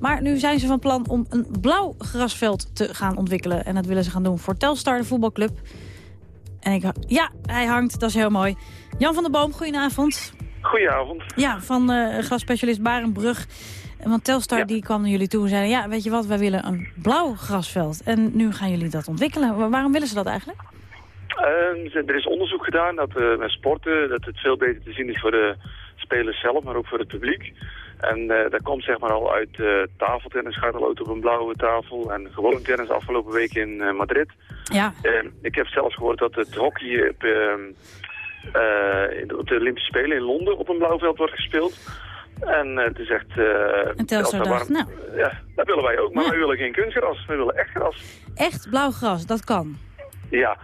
D: Maar nu zijn ze van plan om een blauw grasveld te gaan ontwikkelen. En dat willen ze gaan doen voor Telstar, de voetbalclub... En ik, ja, hij hangt, dat is heel mooi. Jan van der Boom, goedenavond.
O: Goedenavond.
D: Ja, van eh grasspecialist Barenbrug. Want Telstar die kwam naar jullie toe en zeiden... ja, weet je wat, wij willen een blauw grasveld. En nu gaan jullie dat ontwikkelen. Wa- Waarom willen ze dat eigenlijk?
O: Ehm, er is onderzoek gedaan dat eh, met sporten dat het veel beter te zien is voor de spelers zelf, maar ook voor het publiek. En eh dat komt zeg maar al uit eh tafeltennis, gaat al uit op een blauwe tafel. En gewoon tennis afgelopen week in Madrid.
D: Ja.
O: Ehm, ik heb zelfs gehoord dat het hockey op, ehm, eh, op de Olympische Spelen in Londen op een blauw veld wordt gespeeld. En eh, het is echt... eh,
D: En Telstar dacht,
O: waarom- Ja, dat willen wij ook, maar wij willen geen kunstgras. Wij willen echt gras.
D: Echt blauw gras, dat kan.
O: Ja,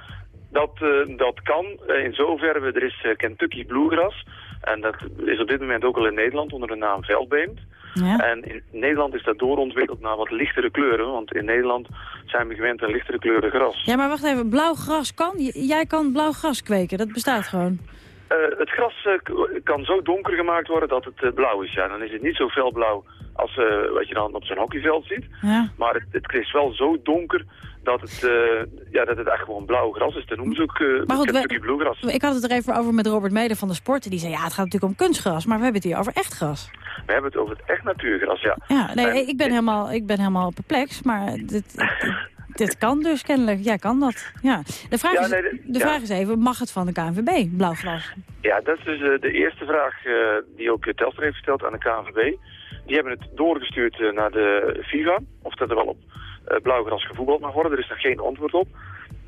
O: dat, eh, dat kan. Eh, in zoverre, er is eh, Kentucky Bluegrass. En dat is op dit moment ook al in Nederland onder de naam Veldbeemd.
D: Ja.
O: En in Nederland is dat doorontwikkeld naar wat lichtere kleuren. Want in Nederland zijn we gewend aan lichtere kleuren gras.
D: Ja, maar wacht even, blauw gras kan? Jij kan blauw gras kweken, dat bestaat gewoon.
O: Eh, het gras eh, kan zo donker gemaakt worden dat het eh, blauw is. Ja. Dan is het niet zo felblauw als eh, wat je dan op zo'n hockeyveld ziet.
D: Ja.
O: Maar het, het is wel zo donker dat het, eh, ja, dat het echt gewoon blauw gras is. Dat noemen ze ook
D: Maar goed,
O: Kentucky
D: we-
O: Bluegrass.
D: Ik had het er even over met Robert Meder van de Sport. Die zei, ja, het gaat natuurlijk om kunstgras. Maar we hebben het hier over echt gras.
O: We hebben het over het echt natuurgras, ja.
D: Ja, nee,
O: En-
D: ik ben helemaal, ik ben helemaal perplex. Maar dit, dit, kan dus kennelijk. Jij kan dat. Ja. De, vraag,
O: Ja,
D: is,
O: nee, de-
D: de
O: ja.
D: vraag is even, mag het van de KNVB, blauw gras?
O: Ja, dat is dus eh, de eerste vraag eh, die ook eh, Telstra heeft gesteld aan de KNVB. Die hebben het doorgestuurd naar de FIFA, of dat er wel op blauwgras gevoetbald mag worden. Er is nog geen antwoord op.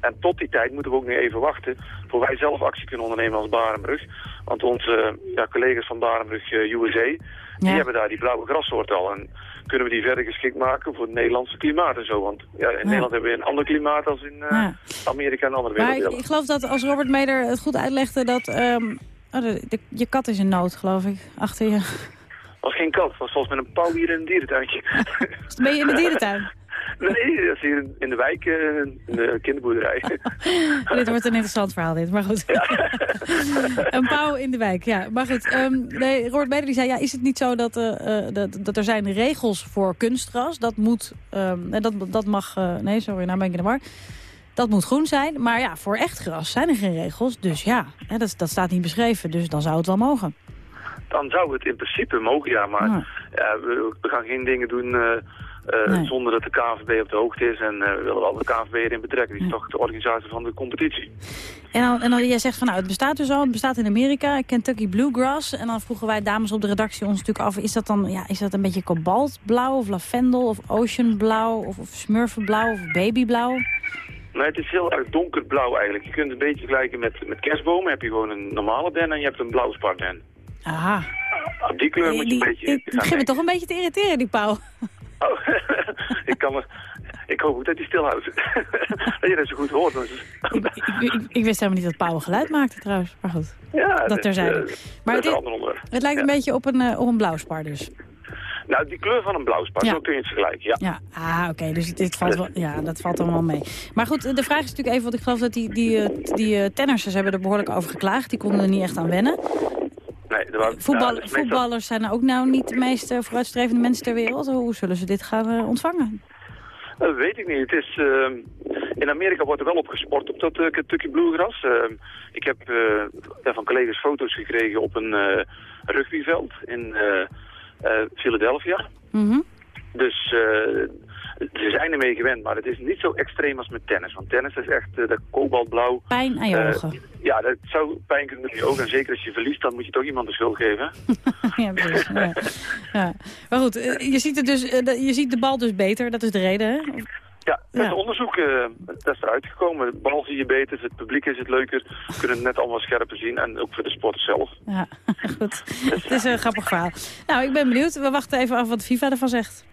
O: En tot die tijd moeten we ook nu even wachten voor wij zelf actie kunnen ondernemen als Barenbrug. Want onze ja, collega's van Barenbrug USA, die hebben daar die blauwe grassoort al. En kunnen we die verder geschikt maken voor het Nederlandse klimaat en zo. Want ja, in Nederland hebben we een ander klimaat als in eh,
D: Ja.
O: Amerika en andere
D: Maar ik, ik geloof dat als Robert Meder het goed uitlegde dat... ehm, oh, de, de- je kat is in nood, geloof ik, achter je.
O: was geen kat, het was volgens mij een pauw hier in een dierentuintje.
D: Ben je in de dierentuin?
O: Nee, dat is hier in- de wijk, eh, in de kinderboerderij.
D: dit wordt een interessant verhaal, dit. Maar goed. een pauw in de wijk, ja. Maar goed, ehm, nee, Robert Beder die zei... Ja, is het niet zo dat, eh, eh, dat, dat er zijn regels voor kunstgras? Dat moet... nee, dat, dat mag... eh, nee, sorry, nou ben ik in de war. Dat moet groen zijn. Maar ja, voor echt gras zijn er geen regels. Dus ja, hè, dat, dat staat niet beschreven. Dus dan zou het wel mogen.
O: Dan zou het in principe mogen, ja. Maar ja, we, we gaan geen dingen doen eh, eh, zonder dat de KNVB op de hoogte is. En eh, we willen wel de KNVB erin betrekken. Die is toch de organisator van de competitie.
D: En dan, en dan jij zegt van nou, het bestaat dus al. Het bestaat in Amerika, Kentucky Bluegrass. En dan vroegen wij dames op de redactie ons natuurlijk af... is dat dan ja, is dat een beetje kobaltblauw of lavendel of oceanblauw... of, of smurfenblauw of babyblauw?
O: Nee, het is heel erg donkerblauw eigenlijk. Je kunt het een beetje vergelijken met, met kerstbomen. heb je gewoon een normale den en je hebt een blauwe sparden.
D: Aha.
O: Op die kleur moet je
D: Die,
O: een beetje gaan
D: begint me toch een beetje te irriteren, die pauw.
O: Oh, ik kan. Ik hoop ook dat hij stilhoudt. dat je dat zo goed hoort. het-
D: ik, ik, ik wist helemaal niet dat pauwen geluid maakten trouwens. Maar goed,
O: Ja,
D: dat
O: dus,
D: terzijde.
O: eh,
D: maar het, het lijkt een beetje op een, eh, op een blauwspar dus.
O: Nou, die kleur van een blauwspar,
D: Ja.
O: zo kun je het vergelijken, ja.
D: Ja, ah, oké, dus dit valt wel, ja, dat valt wel mee. Maar goed, de vraag is natuurlijk even, want ik geloof dat die, die, eh, die tennissers hebben er behoorlijk over geklaagd. Die konden er niet echt aan wennen.
O: Er
D: Voetbal,
O: ja,
D: voetballers zijn ook nou niet de meest eh, vooruitstrevende mensen ter wereld. Hoe zullen ze dit gaan eh, ontvangen?
O: Dat weet ik niet. Het is, ehm, in Amerika wordt er wel op gesport op dat eh, Kentucky Bluegrass. Ehm, ik heb eh, van collega's foto's gekregen op een eh, rugbyveld in eh, eh, Philadelphia.
D: Mhm.
O: Dus eh, ze zijn ermee gewend, maar het is niet zo extreem als met tennis. Want tennis is echt eh, dat kobaltblauw.
D: Pijn aan je
O: Eh,
D: ogen.
O: Ja, dat zou pijn kunnen doen in je ogen. En zeker als je verliest, dan moet je toch iemand de schuld geven.
D: ja, precies. Ja. Ja. Maar goed, eh, je ziet, het dus, de- je ziet de bal dus beter, dat is de reden, hè?
O: Ja, de onderzoek eh, dat is eruit gekomen. De bal zie je beter, het publiek is het leuker. We kunnen het net allemaal scherper zien en ook voor de sport zelf.
D: Ja, goed. Het is een grappig verhaal. Nou, ik ben benieuwd. We wachten even af wat FIFA ervan zegt.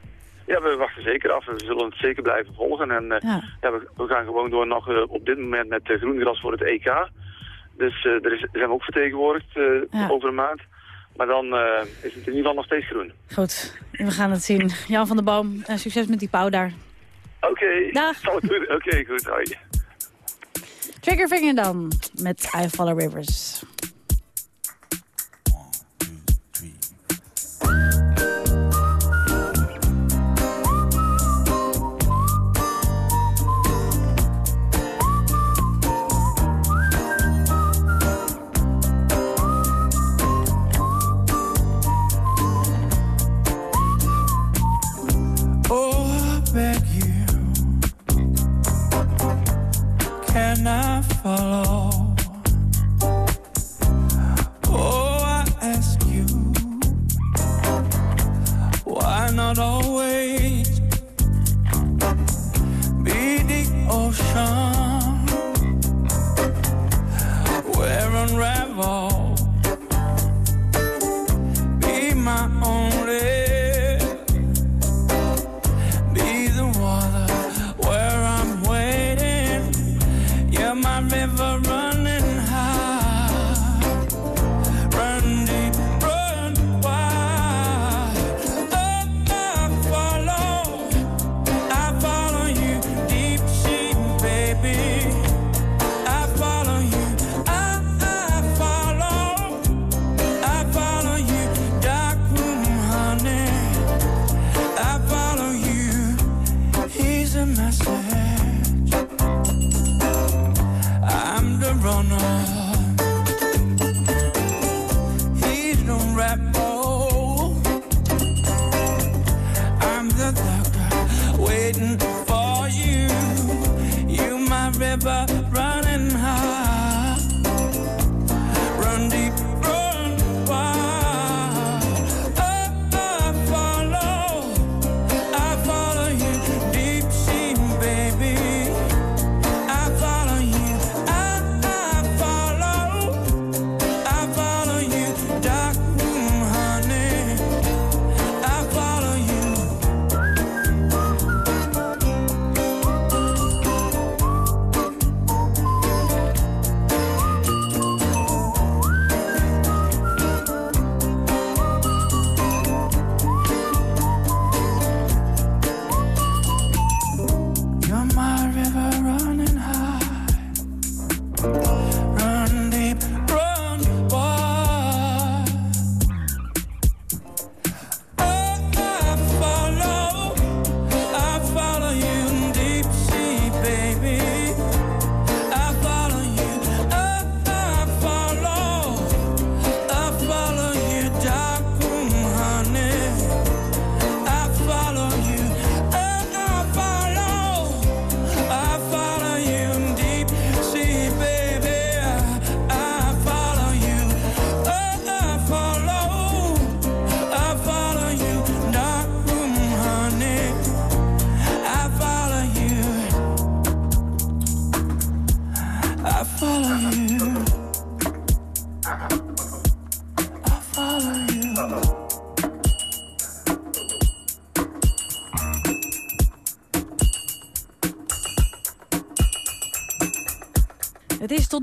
O: Ja, we wachten zeker af. We zullen het zeker blijven volgen. En eh,
D: Ja.
O: ja. we, we gaan gewoon door nog eh, op dit moment met uh, groengras voor het EK. Dus eh daar is, zijn we ook vertegenwoordigd eh,
D: Ja.
O: over een maand. Maar dan eh, is het in ieder geval nog steeds groen.
D: Goed, we gaan het zien. Jan van der Boom, eh, succes met die pauw daar.
O: Oké.
D: Dag.
O: Oké, goed. Hoi.
D: Triggerfinger dan, met I Follow Rivers.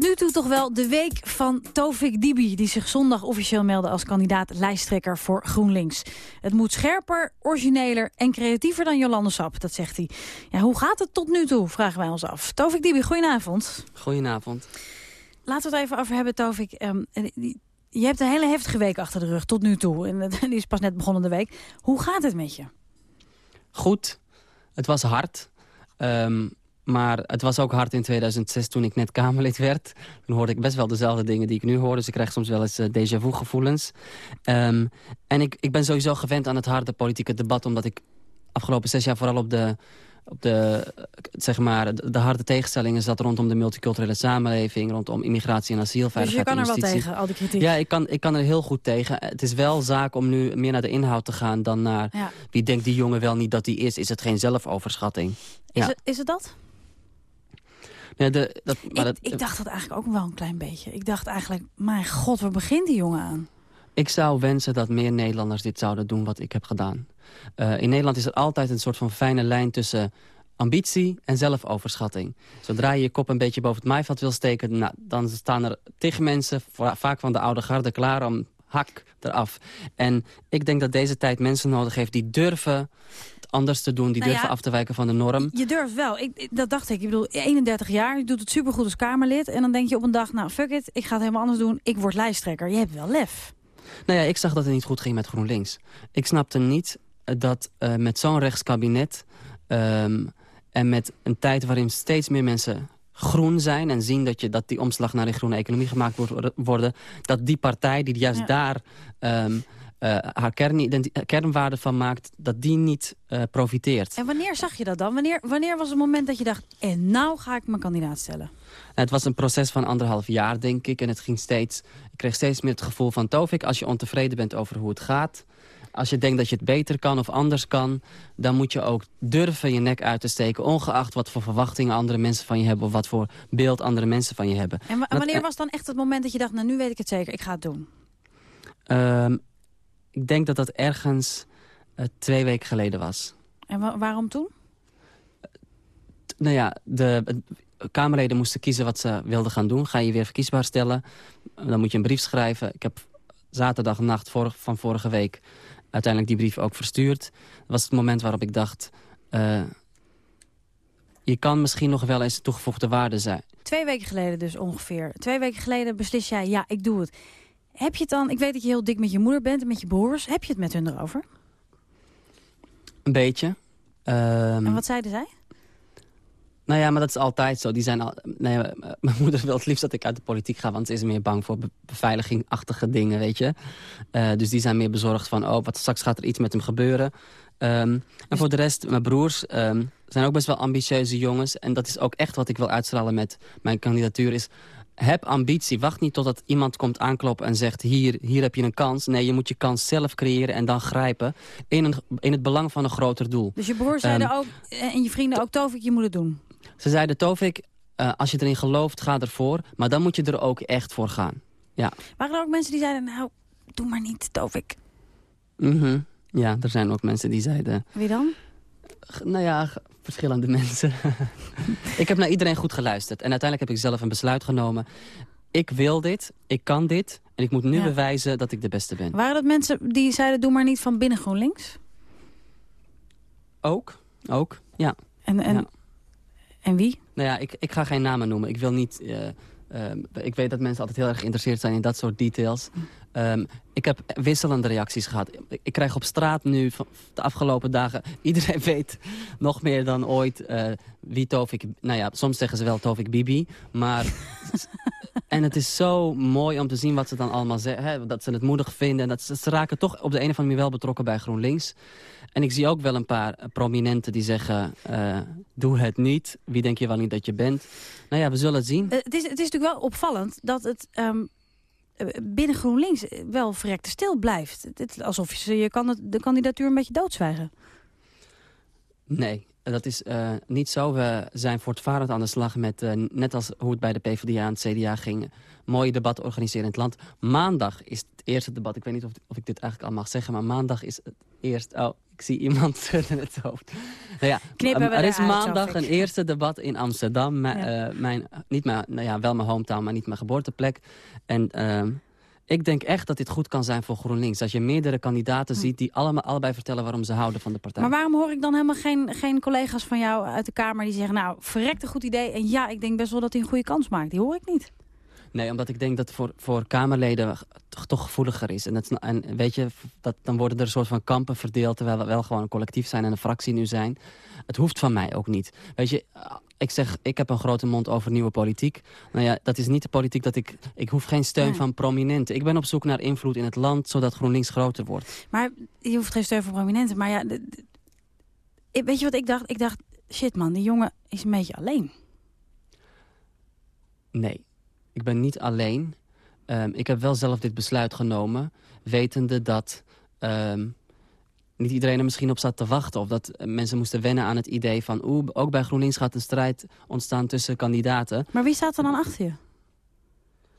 D: Nu toe toch wel de week van Tovik Dibi... die zich zondag officieel meldde als kandidaat lijsttrekker voor GroenLinks. Het moet scherper, origineler en creatiever dan Jolande Sap, dat zegt hij. Ja, hoe gaat het tot nu toe, vragen wij ons af. Tovik Dibi, goedenavond.
P: Goedenavond.
D: Laten we het even over hebben, Tovik. Ehm, je hebt een hele heftige week achter de rug tot nu toe. En die is pas net begonnen de week. Hoe gaat het met je?
P: Goed. Het was hard. Ehm, maar het was ook hard in 2006 toen ik net Kamerlid werd. Toen hoorde ik best wel dezelfde dingen die ik nu hoor. Dus ik krijg soms wel eens uh, déjà vu gevoelens. Ehm, en ik, ik ben sowieso gewend aan het harde politieke debat. Omdat ik afgelopen zes jaar vooral op de, op de, zeg maar, de, de harde tegenstellingen zat rondom de multiculturele samenleving, rondom immigratie en asiel,
D: Dus je kan er wel tegen, al die kritiek?
P: Ja, ik kan, ik kan er heel goed tegen. Het is wel zaak om nu meer naar de inhoud te gaan dan naar wie denkt die jongen wel niet dat hij is. Is het geen zelfoverschatting?
D: Is, het, is het dat?
P: Ja, de, dat, maar
D: ik, ik dacht dat eigenlijk ook wel een klein beetje. Ik dacht eigenlijk, mijn god, waar begint die jongen aan?
P: Ik zou wensen dat meer Nederlanders dit zouden doen wat ik heb gedaan. Uh, in Nederland is er altijd een soort van fijne lijn tussen ambitie en zelfoverschatting. Zodra je je kop een beetje boven het maaiveld wil steken... Nou, dan staan er tegen mensen, vaak van de oude garde, klaar om hak eraf. En ik denk dat deze tijd mensen nodig heeft die durven anders te doen. Die
D: Nou
P: durven
D: ja,
P: af te wijken van de norm.
D: Je durft wel. Ik, dat dacht ik. Ik bedoel, 31 jaar, je doet het supergoed als Kamerlid. En dan denk je op een dag, nou fuck it, ik ga het helemaal anders doen. Ik word lijsttrekker. Je hebt wel lef.
P: Nou ja, ik zag dat het niet goed ging met GroenLinks. Ik snapte niet eh, dat eh, met zo'n rechtskabinet... ehm, en met een tijd waarin steeds meer mensen groen zijn... en zien dat, je, dat die omslag naar de groene economie gemaakt wordt worden... dat die partij die juist
D: Ja.
P: daar ehm, eh, haar kernidenti- eh, kernwaarde van maakt... dat die niet eh, profiteert.
D: En wanneer zag je dat dan? Wanneer, wanneer was het moment dat je dacht, en nou ga ik mijn kandidaat stellen?
P: Het was een proces van anderhalf jaar, denk ik. En het ging steeds, ik kreeg steeds meer het gevoel van... Tovik, als je ontevreden bent over hoe het gaat... als je denkt dat je het beter kan of anders kan... dan moet je ook durven je nek uit te steken... ongeacht wat voor verwachtingen andere mensen van je hebben... of wat voor beeld andere mensen van je hebben.
D: En
P: Dat-
D: wanneer was dan echt het moment dat je dacht, nou nu weet ik het zeker, ik ga het doen?
P: Ehm, ik denk dat dat ergens eh, twee weken geleden was.
D: En wa- waarom toen?
P: Nou ja, de Kamerleden moesten kiezen wat ze wilden gaan doen. Ga je weer verkiesbaar stellen? Dan moet je een brief schrijven. Ik heb zaterdagnacht vor- van vorige week uiteindelijk die brief ook verstuurd. Dat was het moment waarop ik dacht... eh, je kan misschien nog wel eens toegevoegde waarde zijn.
D: Twee weken geleden dus ongeveer. Twee weken geleden beslis jij, ja, ik doe het. Heb je het dan, ik weet dat je heel dik met je moeder bent en met je broers. Heb je het met hun erover?
P: Een beetje. Ehm,
D: En wat zeiden zij?
P: Nou ja, maar dat is altijd zo. Die zijn al, nee, eh, mijn moeder wil het liefst dat ik uit de politiek ga... want ze is meer bang voor be- beveiligingachtige dingen, weet je. Eh, dus die zijn meer bezorgd van... oh, wat, straks gaat er iets met hem gebeuren. Ehm, en voor de rest, mijn broers ehm, zijn ook best wel ambitieuze jongens. En dat is ook echt wat ik wil uitstralen met mijn kandidatuur... is heb ambitie. Wacht niet totdat iemand komt aankloppen en zegt... Hier, hier heb je een kans. Nee, je moet je kans zelf creëren en dan grijpen... in, een, in het belang van een groter doel.
D: Dus je broers zeiden
P: Ehm,
D: ook, eh, en je vrienden ook, Tovik, je moet het doen.
P: Ze zeiden, Tovik, eh, als je erin gelooft, ga ervoor. Maar dan moet je er ook echt voor gaan. Ja.
D: Waren er ook mensen die zeiden, nou, doe maar niet, Tovik.
P: Mhm. ja, er zijn ook mensen die zeiden...
D: Wie dan?
P: Nou ja, verschillende mensen. ik heb naar iedereen goed geluisterd. En uiteindelijk heb ik zelf een besluit genomen. Ik wil dit, ik kan dit. En ik moet nu
D: Ja.
P: bewijzen dat ik de beste ben.
D: Waren dat mensen die zeiden, doe maar niet van binnen GroenLinks?
P: Ook, ook, ja.
D: En, en,
P: Ja.
D: en wie?
P: Nou ja, ik, ik ga geen namen noemen. Ik wil niet... eh, ehm, ik weet dat mensen altijd heel erg geïnteresseerd zijn in dat soort details. Ehm, ik heb wisselende reacties gehad. Ik, krijg op straat nu de afgelopen dagen... Iedereen weet nog meer dan ooit eh, wie Tovik... Nou ja, soms zeggen ze wel Tovik Bibi. Maar... en het is zo mooi om te zien wat ze dan allemaal zeggen. Hè, dat ze het moedig vinden. En dat ze, ze raken toch op de een of andere manier wel betrokken bij GroenLinks. En ik zie ook wel een paar eh, prominenten die zeggen... eh, doe het niet. Wie denk je wel niet dat je bent? Nou ja, we zullen het zien.
D: Het, is, het is natuurlijk wel opvallend dat het ehm, eh, binnen GroenLinks wel verrekte stil blijft. Alsof je, je kan de kandidatuur een beetje doodzwijgen.
P: Nee, dat is eh, niet zo. We zijn voortvarend aan de slag met, eh, net als hoe het bij de PvdA en het CDA ging... mooie debatten organiseren in het land. Maandag is het eerste debat. Ik weet niet of, of ik dit eigenlijk al mag zeggen, maar maandag is het eerst... Oh, ik zie iemand schudden het hoofd. Nou ja,
D: Knippen we
P: er is maandag een eerste debat in Amsterdam. Eh, mijn, niet mijn, nou ja, wel mijn hometown, maar niet mijn geboorteplek. En ehm, ik denk echt dat dit goed kan zijn voor GroenLinks. Als je meerdere kandidaten ziet die allemaal, allebei vertellen waarom ze houden van de partij.
D: Maar waarom hoor ik dan helemaal geen, geen collega's van jou uit de Kamer die zeggen... nou, verrekt een goed idee en ja, ik denk best wel dat hij een goede kans maakt. Die hoor ik niet.
P: Nee, omdat ik denk dat het voor, voor Kamerleden toch, toch gevoeliger is. En, dat, en weet je, dat, dan worden er een soort van kampen verdeeld... terwijl we wel gewoon een collectief zijn en een fractie nu zijn. Het hoeft van mij ook niet. Weet je, ik zeg, ik heb een grote mond over nieuwe politiek. Nou ja, dat is niet de politiek dat ik... Ik hoef geen steun van prominenten. Ik ben op zoek naar invloed in het land, zodat GroenLinks groter wordt.
D: Maar je hoeft geen steun van prominenten. Maar ja, weet je wat ik dacht? Ik dacht, shit man, die jongen is een beetje alleen.
P: Nee, ik ben niet alleen. Ehm, ik heb wel zelf dit besluit genomen, wetende dat ehm, niet iedereen er misschien op zat te wachten. Of dat mensen moesten wennen aan het idee van... oeh, ook bij GroenLinks gaat een strijd ontstaan tussen kandidaten.
D: Maar wie staat er dan achter je?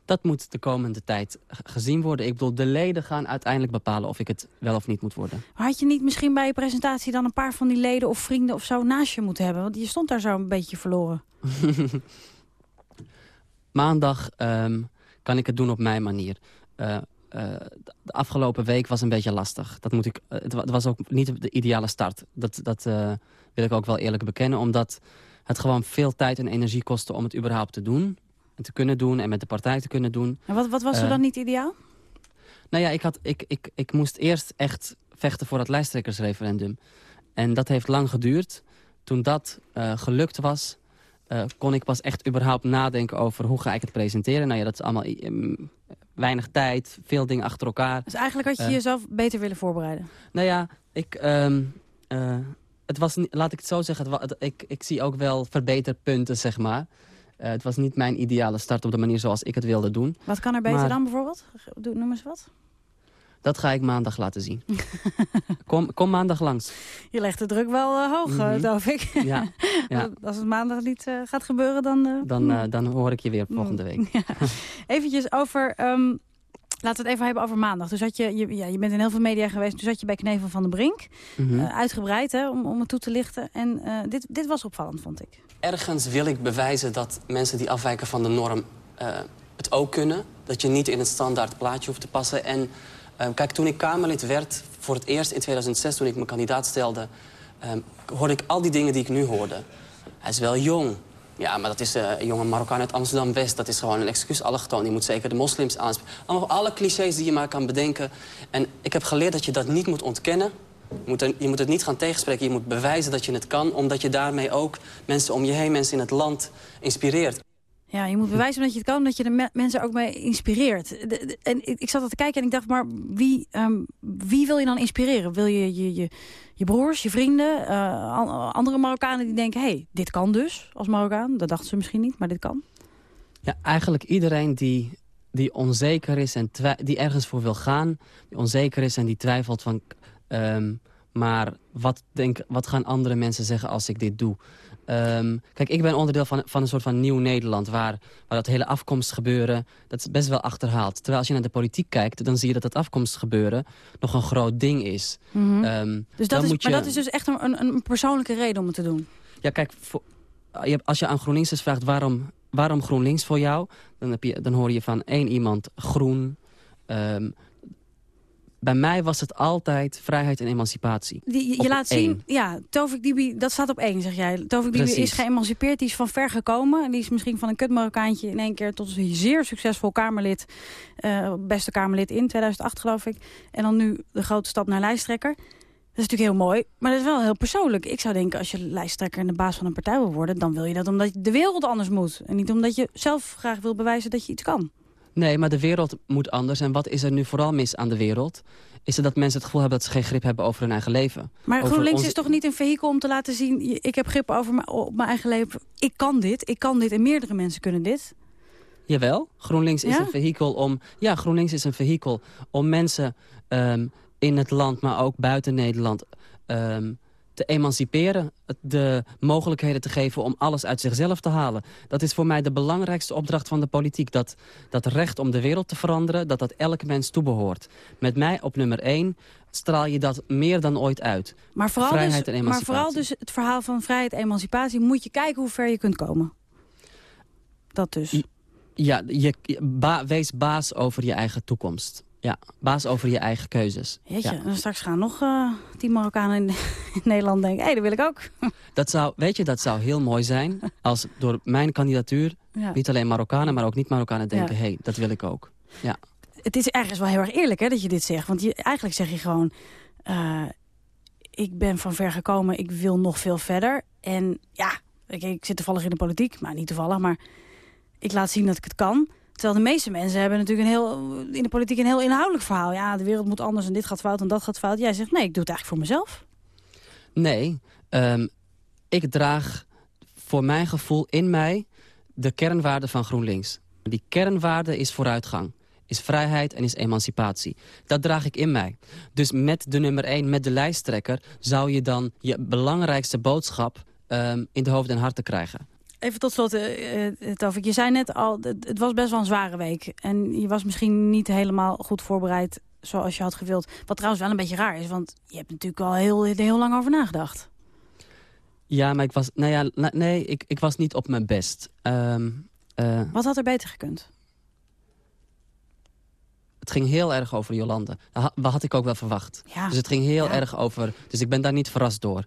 P: Dat moet de komende tijd gezien worden. Ik bedoel, de leden gaan uiteindelijk bepalen of ik het wel of niet moet worden.
D: Maar had je niet misschien bij je presentatie dan een paar van die leden of vrienden of zo naast je moeten hebben? Want je stond daar zo een beetje verloren.
P: Maandag ehm, kan ik het doen op mijn manier. Eh, eh, de afgelopen week was een beetje lastig. Dat moet ik, eh, het, wa- het was ook niet de ideale start. Dat, dat wil ik ook wel eerlijk bekennen. Omdat het gewoon veel tijd en energie kostte om het überhaupt te doen. En te kunnen doen en met de partij te kunnen doen.
D: En wat, wat was er dan niet ideaal?
P: nou ja, ik, had, ik, ik, ik moest eerst echt vechten voor het lijsttrekkersreferendum. En dat heeft lang geduurd. Toen dat gelukt was, eh, kon ik pas echt überhaupt nadenken over hoe ga ik het presenteren. Nou ja, dat is allemaal weinig tijd, veel dingen achter elkaar.
D: Dus eigenlijk had je
P: Eh,
D: jezelf beter willen voorbereiden.
P: nou ja, ik, ehm, eh, het was, laat ik het zo zeggen, het wa- het- ik, ik zie ook wel verbeterpunten, zeg maar. Het was niet mijn ideale start op de manier zoals ik het wilde doen.
D: Wat kan er beter
P: Maar-
D: dan bijvoorbeeld? Noem eens wat.
P: Dat ga ik maandag laten zien. kom, kom maandag langs.
D: Je legt de druk wel eh, hoog, geloof ik.
P: Ja, ja.
D: Als het maandag niet eh, gaat gebeuren, dan... eh,
P: Dan, eh, dan hoor ik je weer volgende week.
D: Eventjes over... ehm, laten we het even hebben over maandag. Dus had je, je, ja, je bent in heel veel media geweest. Toen zat je bij Knevel van den Brink.
P: Mhm.
D: Uitgebreid, hè, om, om het toe te lichten. En eh, dit, dit was opvallend, vond ik.
P: Ergens wil ik bewijzen dat mensen die afwijken van de norm eh, het ook kunnen. Dat je niet in het standaard plaatje hoeft te passen. En eh, kijk, toen ik Kamerlid werd, voor het eerst in 2006, toen ik me kandidaat stelde... eh, hoorde ik al die dingen die ik nu hoorde. Hij is wel jong. Ja, maar dat is eh, een jonge Marokkaan uit Amsterdam-West. Dat is gewoon een excuus allochtoon. Die moet zeker de moslims aanspreken. Alle clichés die je maar kan bedenken. En ik heb geleerd dat je dat niet moet ontkennen. Je moet, je moet het niet gaan tegenspreken. Je moet bewijzen dat je het kan. Omdat je daarmee ook mensen om je heen, mensen in het land, inspireert.
D: Ja, je moet bewijzen dat je het kan, dat je de me- mensen ook mee inspireert. En ik, ik zat al te kijken en ik dacht, maar wie, ehm, wie wil je dan inspireren? Wil je je, je, je broers, je vrienden, eh, an- andere Marokkanen die denken... hé, hey, dit kan dus als Marokkaan. Dat dachten ze misschien niet, maar dit kan.
P: Ja, eigenlijk iedereen die, die onzeker is en die ergens voor wil gaan... die onzeker is en die twijfelt van... ehm, maar wat, denk, wat gaan andere mensen zeggen als ik dit doe? Ehm, kijk, ik ben onderdeel van, van een soort van nieuw Nederland... Waar, waar dat hele afkomstgebeuren, dat is best wel achterhaald. Terwijl als je naar de politiek kijkt, dan zie je dat het afkomstgebeuren... nog een groot ding is.
D: Mhm.
P: Ehm,
D: Dus dat
P: dan
D: is,
P: moet je...
D: Maar dat is dus echt een, een, een persoonlijke reden om het te doen.
P: Ja, kijk, voor- als je aan GroenLinksers vraagt waarom, waarom GroenLinks voor jou... Dan, heb je, dan hoor je van één iemand groen. Ehm, bij mij was het altijd vrijheid en emancipatie.
D: Die, je laat
P: één.
D: zien, ja, Tovik Dibi, dat staat op één, zeg jij. Tovik Dibi is geëmancipeerd, die is van ver gekomen. En die is misschien van een kut Marokkaantje in één keer tot een zeer succesvol Kamerlid. eh, beste Kamerlid in 2008, geloof ik. En dan nu de grote stap naar lijsttrekker. Dat is natuurlijk heel mooi, maar dat is wel heel persoonlijk. Ik zou denken, als je lijsttrekker en de baas van een partij wil worden... dan wil je dat omdat de wereld anders moet. En niet omdat je zelf graag wil bewijzen dat je iets kan.
P: Nee, maar de wereld moet anders. En wat is er nu vooral mis aan de wereld? Is er dat mensen het gevoel hebben dat ze geen grip hebben over hun eigen leven.
D: Maar
P: Over
D: GroenLinks
P: onze-
D: is toch niet een vehikel om te laten zien... ik heb grip over mijn, op mijn eigen leven. Ik kan dit, ik kan dit en meerdere mensen kunnen dit.
P: Jawel, GroenLinks is een vehikel om... Ja, GroenLinks is een vehikel om mensen ehm, in het land, maar ook buiten Nederland... ehm, te emanciperen. De mogelijkheden te geven om alles uit zichzelf te halen. Dat is voor mij de belangrijkste opdracht van de politiek. Dat, dat recht om de wereld te veranderen, dat dat elke mens toebehoort. Met mij op nummer één straal je dat meer dan ooit uit.
D: Maar vooral,
P: Vrijheid
D: dus,
P: en
D: maar vooral dus het verhaal van vrijheid en emancipatie... moet je kijken hoe ver je kunt komen. Dat dus.
P: Ja, je, ba- wees baas over je eigen toekomst. Ja, baas over je eigen keuzes.
D: Jeetje,
P: Ja.
D: en straks gaan nog eh tien Marokkanen in, in Nederland denken... hé, hey, dat wil ik ook.
P: Dat zou, weet je, dat zou heel mooi zijn als door mijn kandidatuur...
D: Ja.
P: niet alleen Marokkanen, maar ook niet-Marokkanen denken...
D: Ja.
P: hé, hey, dat wil ik ook. Ja.
D: Het is ergens wel heel erg eerlijk hè, dat je dit zegt. Want je, eigenlijk zeg je gewoon... eh, ik ben van ver gekomen, ik wil nog veel verder. En ja, ik, ik zit toevallig in de politiek, maar niet toevallig. Maar ik laat zien dat ik het kan. Terwijl de meeste mensen hebben natuurlijk een heel, in de politiek een heel inhoudelijk verhaal. Ja, de wereld moet anders en dit gaat fout en dat gaat fout. Jij zegt, nee, ik doe het eigenlijk voor mezelf.
P: Nee, ehm, ik draag voor mijn gevoel in mij de kernwaarde van GroenLinks. Die kernwaarde is vooruitgang, is vrijheid en is emancipatie. Dat draag ik in mij. Dus met de nummer 1, met de lijsttrekker... zou je dan je belangrijkste boodschap ehm, in de hoofd en harten krijgen.
D: Even tot slot, Tovik. Je zei net al, het, het was best wel een zware week. En je was misschien niet helemaal goed voorbereid zoals je had gewild. Wat trouwens wel een beetje raar is, want je hebt natuurlijk al heel, heel lang over nagedacht.
P: Ja, maar ik was, nou ja, nee, ik, ik was niet op mijn best. Ehm, eh,
D: Wat had er beter gekund?
P: het ging heel erg over Jolande. Dat ha- dat had ik ook wel verwacht.
D: Ja.
P: Dus het ging heel erg over... Dus ik ben daar niet verrast door.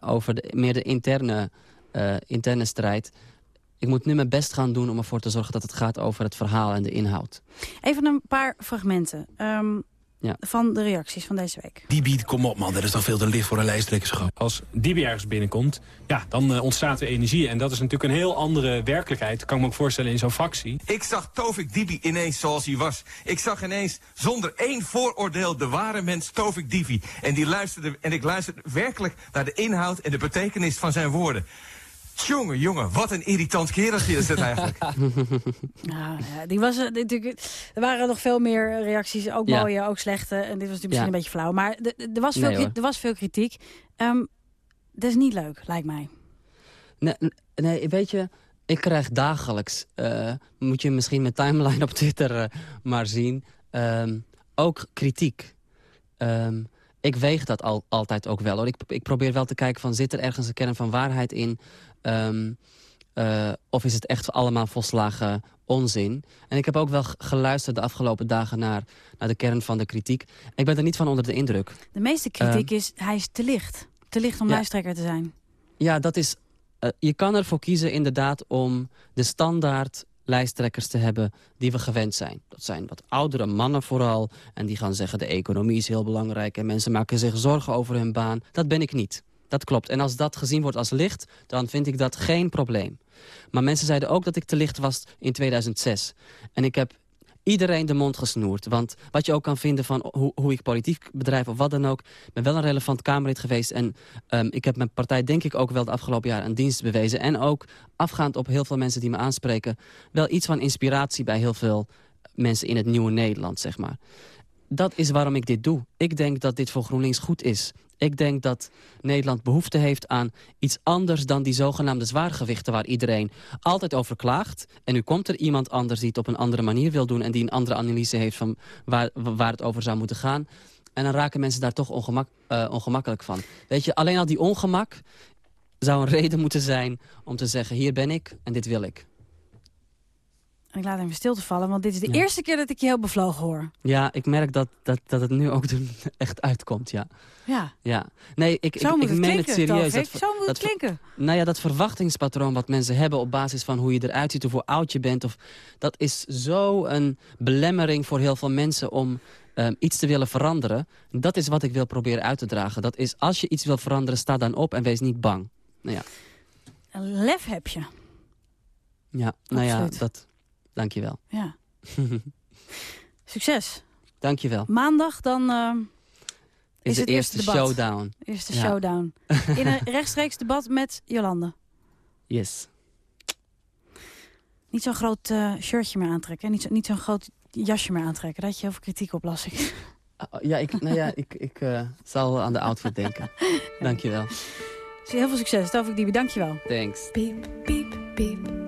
P: Over de, meer de interne, eh, interne strijd. Ik moet nu mijn best gaan doen om ervoor te zorgen dat het gaat over het verhaal en de inhoud.
D: Even een paar fragmenten ehm,
P: Ja.
D: van de reacties van deze week.
Q: Die biedt, kom op man, dat is toch veel te licht voor een lijsttrekkerschap.
R: Als Dibi ergens binnenkomt, ja, dan eh, ontstaat er energie. En dat is natuurlijk een heel andere werkelijkheid. Kan ik me ook voorstellen in zo'n fractie.
S: Ik zag Tovik Dibi ineens zoals hij was. Ik zag ineens zonder één vooroordeel de ware mens Tovik Dibi. En, die luisterde, en ik luisterde werkelijk naar de inhoud en de betekenis van zijn woorden. Jongen, jongen, wat een irritant kereltje is dit eigenlijk.
D: Nou, ja, die was, eh, natuurlijk, er waren nog veel meer reacties, ook
P: Ja.
D: mooie, ook slechte. En dit was natuurlijk misschien
P: Ja.
D: een beetje flauw. Maar er was, veel,
P: Nee,
D: er was veel kritiek. Ehm, dat is niet leuk, lijkt mij.
P: Nee, nee weet je, ik krijg dagelijks... eh, moet je misschien mijn timeline op Twitter eh, maar zien... ehm, ook kritiek. Ehm, ik weeg dat al, altijd ook wel. Hoor. Ik, ik probeer wel te kijken van, zit er ergens een kern van waarheid in... Ehm, eh, of is het echt allemaal volslagen onzin? En ik heb ook wel geluisterd de afgelopen dagen naar, naar de kern van de kritiek. Ik ben er niet van onder de indruk.
D: De meeste kritiek
P: Ehm,
D: is, hij is te licht. Te licht om
P: Ja.
D: lijsttrekker te zijn.
P: Ja, dat is. eh, je kan ervoor kiezen inderdaad om de standaard lijsttrekkers te hebben die we gewend zijn. Dat zijn wat oudere mannen vooral. En die gaan zeggen de economie is heel belangrijk... en mensen maken zich zorgen over hun baan. Dat ben ik niet. Dat klopt. En als dat gezien wordt als licht, dan vind ik dat geen probleem. Maar mensen zeiden ook dat ik te licht was in 2006. En ik heb iedereen de mond gesnoerd. Want wat je ook kan vinden van hoe, hoe ik politiek bedrijf of wat dan ook... ik ben wel een relevant Kamerlid geweest. En ehm, ik heb mijn partij denk ik ook wel het afgelopen jaar een dienst bewezen. En ook afgaand op heel veel mensen die me aanspreken... wel iets van inspiratie bij heel veel mensen in het nieuwe Nederland, zeg maar. Dat is waarom ik dit doe. Ik denk dat dit voor GroenLinks goed is. Ik denk dat Nederland behoefte heeft aan iets anders dan die zogenaamde zwaargewichten... waar iedereen altijd over klaagt. En nu komt er iemand anders die het op een andere manier wil doen... en die een andere analyse heeft van waar, waar het over zou moeten gaan. En dan raken mensen daar toch ongemak, eh, ongemakkelijk van. Weet je, alleen al die ongemak zou een reden moeten zijn om te zeggen... hier ben ik en dit wil ik.
D: En ik laat even stil te vallen, want dit is de
P: Ja.
D: eerste keer dat ik je heel bevlogen hoor.
P: Ja, ik merk dat, dat, dat het nu ook echt uitkomt, ja.
D: Ja.
P: Ja. Nee, ik,
D: Zo
P: ik,
D: het
P: meen
D: klinken,
P: het serieus. Dat,
D: Zo moet het klinken.
P: Nou ja, dat verwachtingspatroon wat mensen hebben op basis van hoe je eruit ziet of hoe oud je bent. Of, dat is zo een belemmering voor heel veel mensen om ehm, iets te willen veranderen. Dat is wat ik wil proberen uit te dragen. Dat is als je iets wil veranderen, sta dan op en wees niet bang. Nou ja,
D: Een lef heb je.
P: ja, nou ja dat... Dank je wel.
D: Ja. Succes.
P: Dank je wel.
D: Maandag dan eh,
P: Is,
D: het
P: eerste showdown.
D: Eerste
P: Ja.
D: showdown. In een rechtstreeks debat met Jolande.
P: Yes.
D: Niet zo'n groot eh, shirtje meer aantrekken. hè? Niet zo- Niet zo'n groot jasje meer aantrekken. Had je heel veel kritiek op, las ik.
P: Oh, ja, ik, nou ja, ik, ik eh, zal aan de outfit denken. Dankjewel.
D: Dus heel veel succes. Tovik Dibi, dankjewel.
P: Thanks.
T: Beep, beep, beep,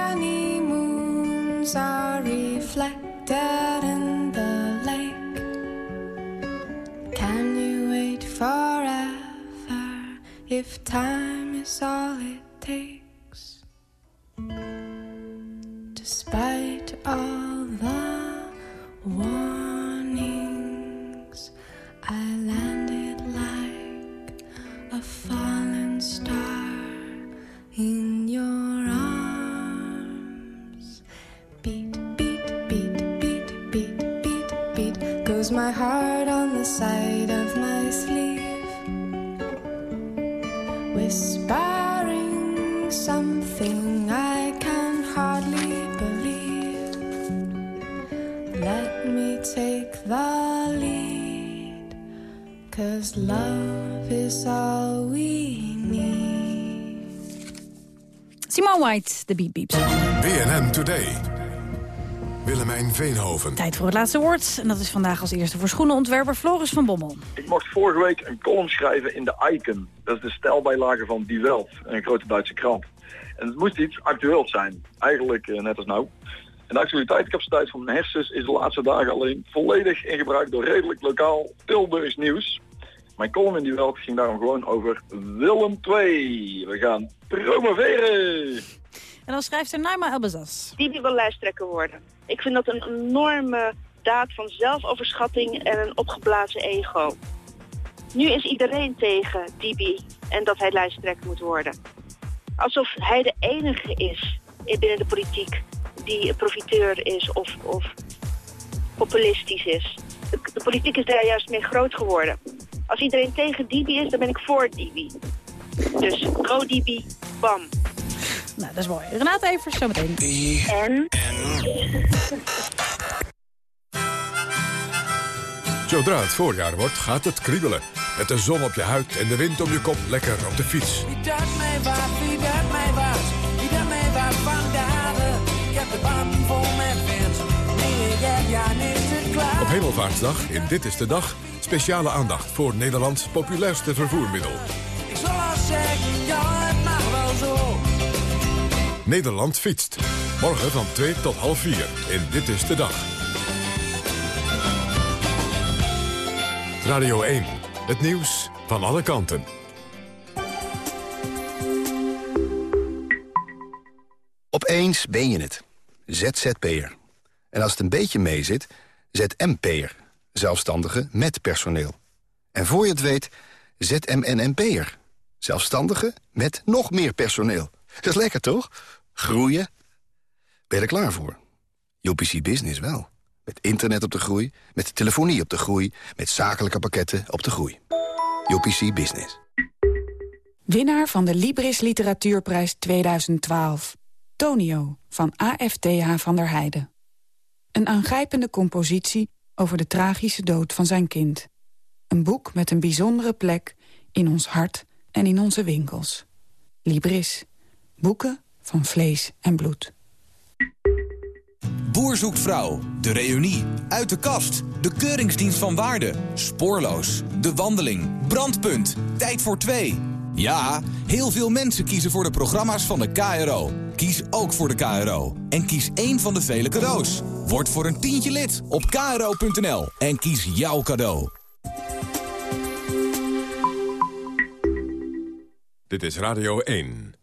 T: moons are reflected in the lake? Can you wait forever if time is all it takes?
D: De Beat Beeps.
C: BNN Today. Willemijn Veenhoven.
D: Tijd voor het laatste woord. En dat is vandaag als eerste voor schoenenontwerper Floris van Bommel.
U: Ik mocht vorige week een column schrijven in de Icon. Dat is de stijlbijlage van Die Welt, een grote Duitse krant. En het moest iets actueels zijn. Eigenlijk eh, net als nou. En de actualiteitscapaciteit van mijn hersens is de laatste dagen alleen volledig in gebruik door redelijk lokaal Tilburgs nieuws. Mijn column in Die Welt ging daarom gewoon over Willem II. We gaan promoveren!
D: En dan schrijft er Naima Elbazas.
V: Die wil lijsttrekker worden. Ik vind dat een enorme daad van zelfoverschatting en een opgeblazen ego. Nu is iedereen tegen Dibi en dat hij lijsttrekker moet worden. Alsof hij de enige is binnen de politiek die profiteur is of, of populistisch is. De, de politiek is daar juist mee groot geworden. Als iedereen tegen Dibi is, dan ben ik voor Dibi. Dus go Dibi, bam.
D: Nou, dat is mooi. Renate Evers, zometeen.
V: En?
C: Zodra het voorjaar wordt, gaat het kriebelen. Met de zon op je huid en de wind om je kop lekker op de fiets.
W: Wie dat mij wat, wie dat mij wat, wie dat mij wat vandaag. Ik heb de band vol met wind. Nee, ja niet klaar.
C: Op Hemelvaartsdag, in Dit is de Dag, speciale aandacht voor Nederlands populairste vervoermiddel.
W: Ik zal al zeggen, ja,
C: Nederland fietst. Morgen van 2 tot half 4 in Dit is de Dag. Radio 1, het nieuws van alle kanten.
X: Opeens ben je het. ZZP'er. En als het een beetje meezit, ZMP'er. Zelfstandige met personeel. En voor je het weet, ZMNNP'er. Zelfstandige met nog meer personeel. Dat is lekker, toch? Groeien. Ben je er klaar voor? UPC Business wel. Met internet op de groei, met telefonie op de groei... met zakelijke pakketten op de groei. UPC Business.
Y: Winnaar van de Libris Literatuurprijs 2012. Tonio van AFTH van der Heijden. Een aangrijpende compositie over de tragische dood van zijn kind. Een boek met een bijzondere plek in ons hart en in onze winkels. Libris. Boeken van vlees en bloed.
Z: Boer zoekt vrouw, de reunie, uit de kast, de keuringsdienst van waarde, spoorloos, de wandeling, brandpunt, tijd voor twee. Ja, heel veel mensen kiezen voor de programma's van de KRO. Kies ook voor de KRO en kies één van de vele cadeaus. Word voor een tientje lid op kro.nl en kies jouw cadeau.
C: Dit is Radio 1.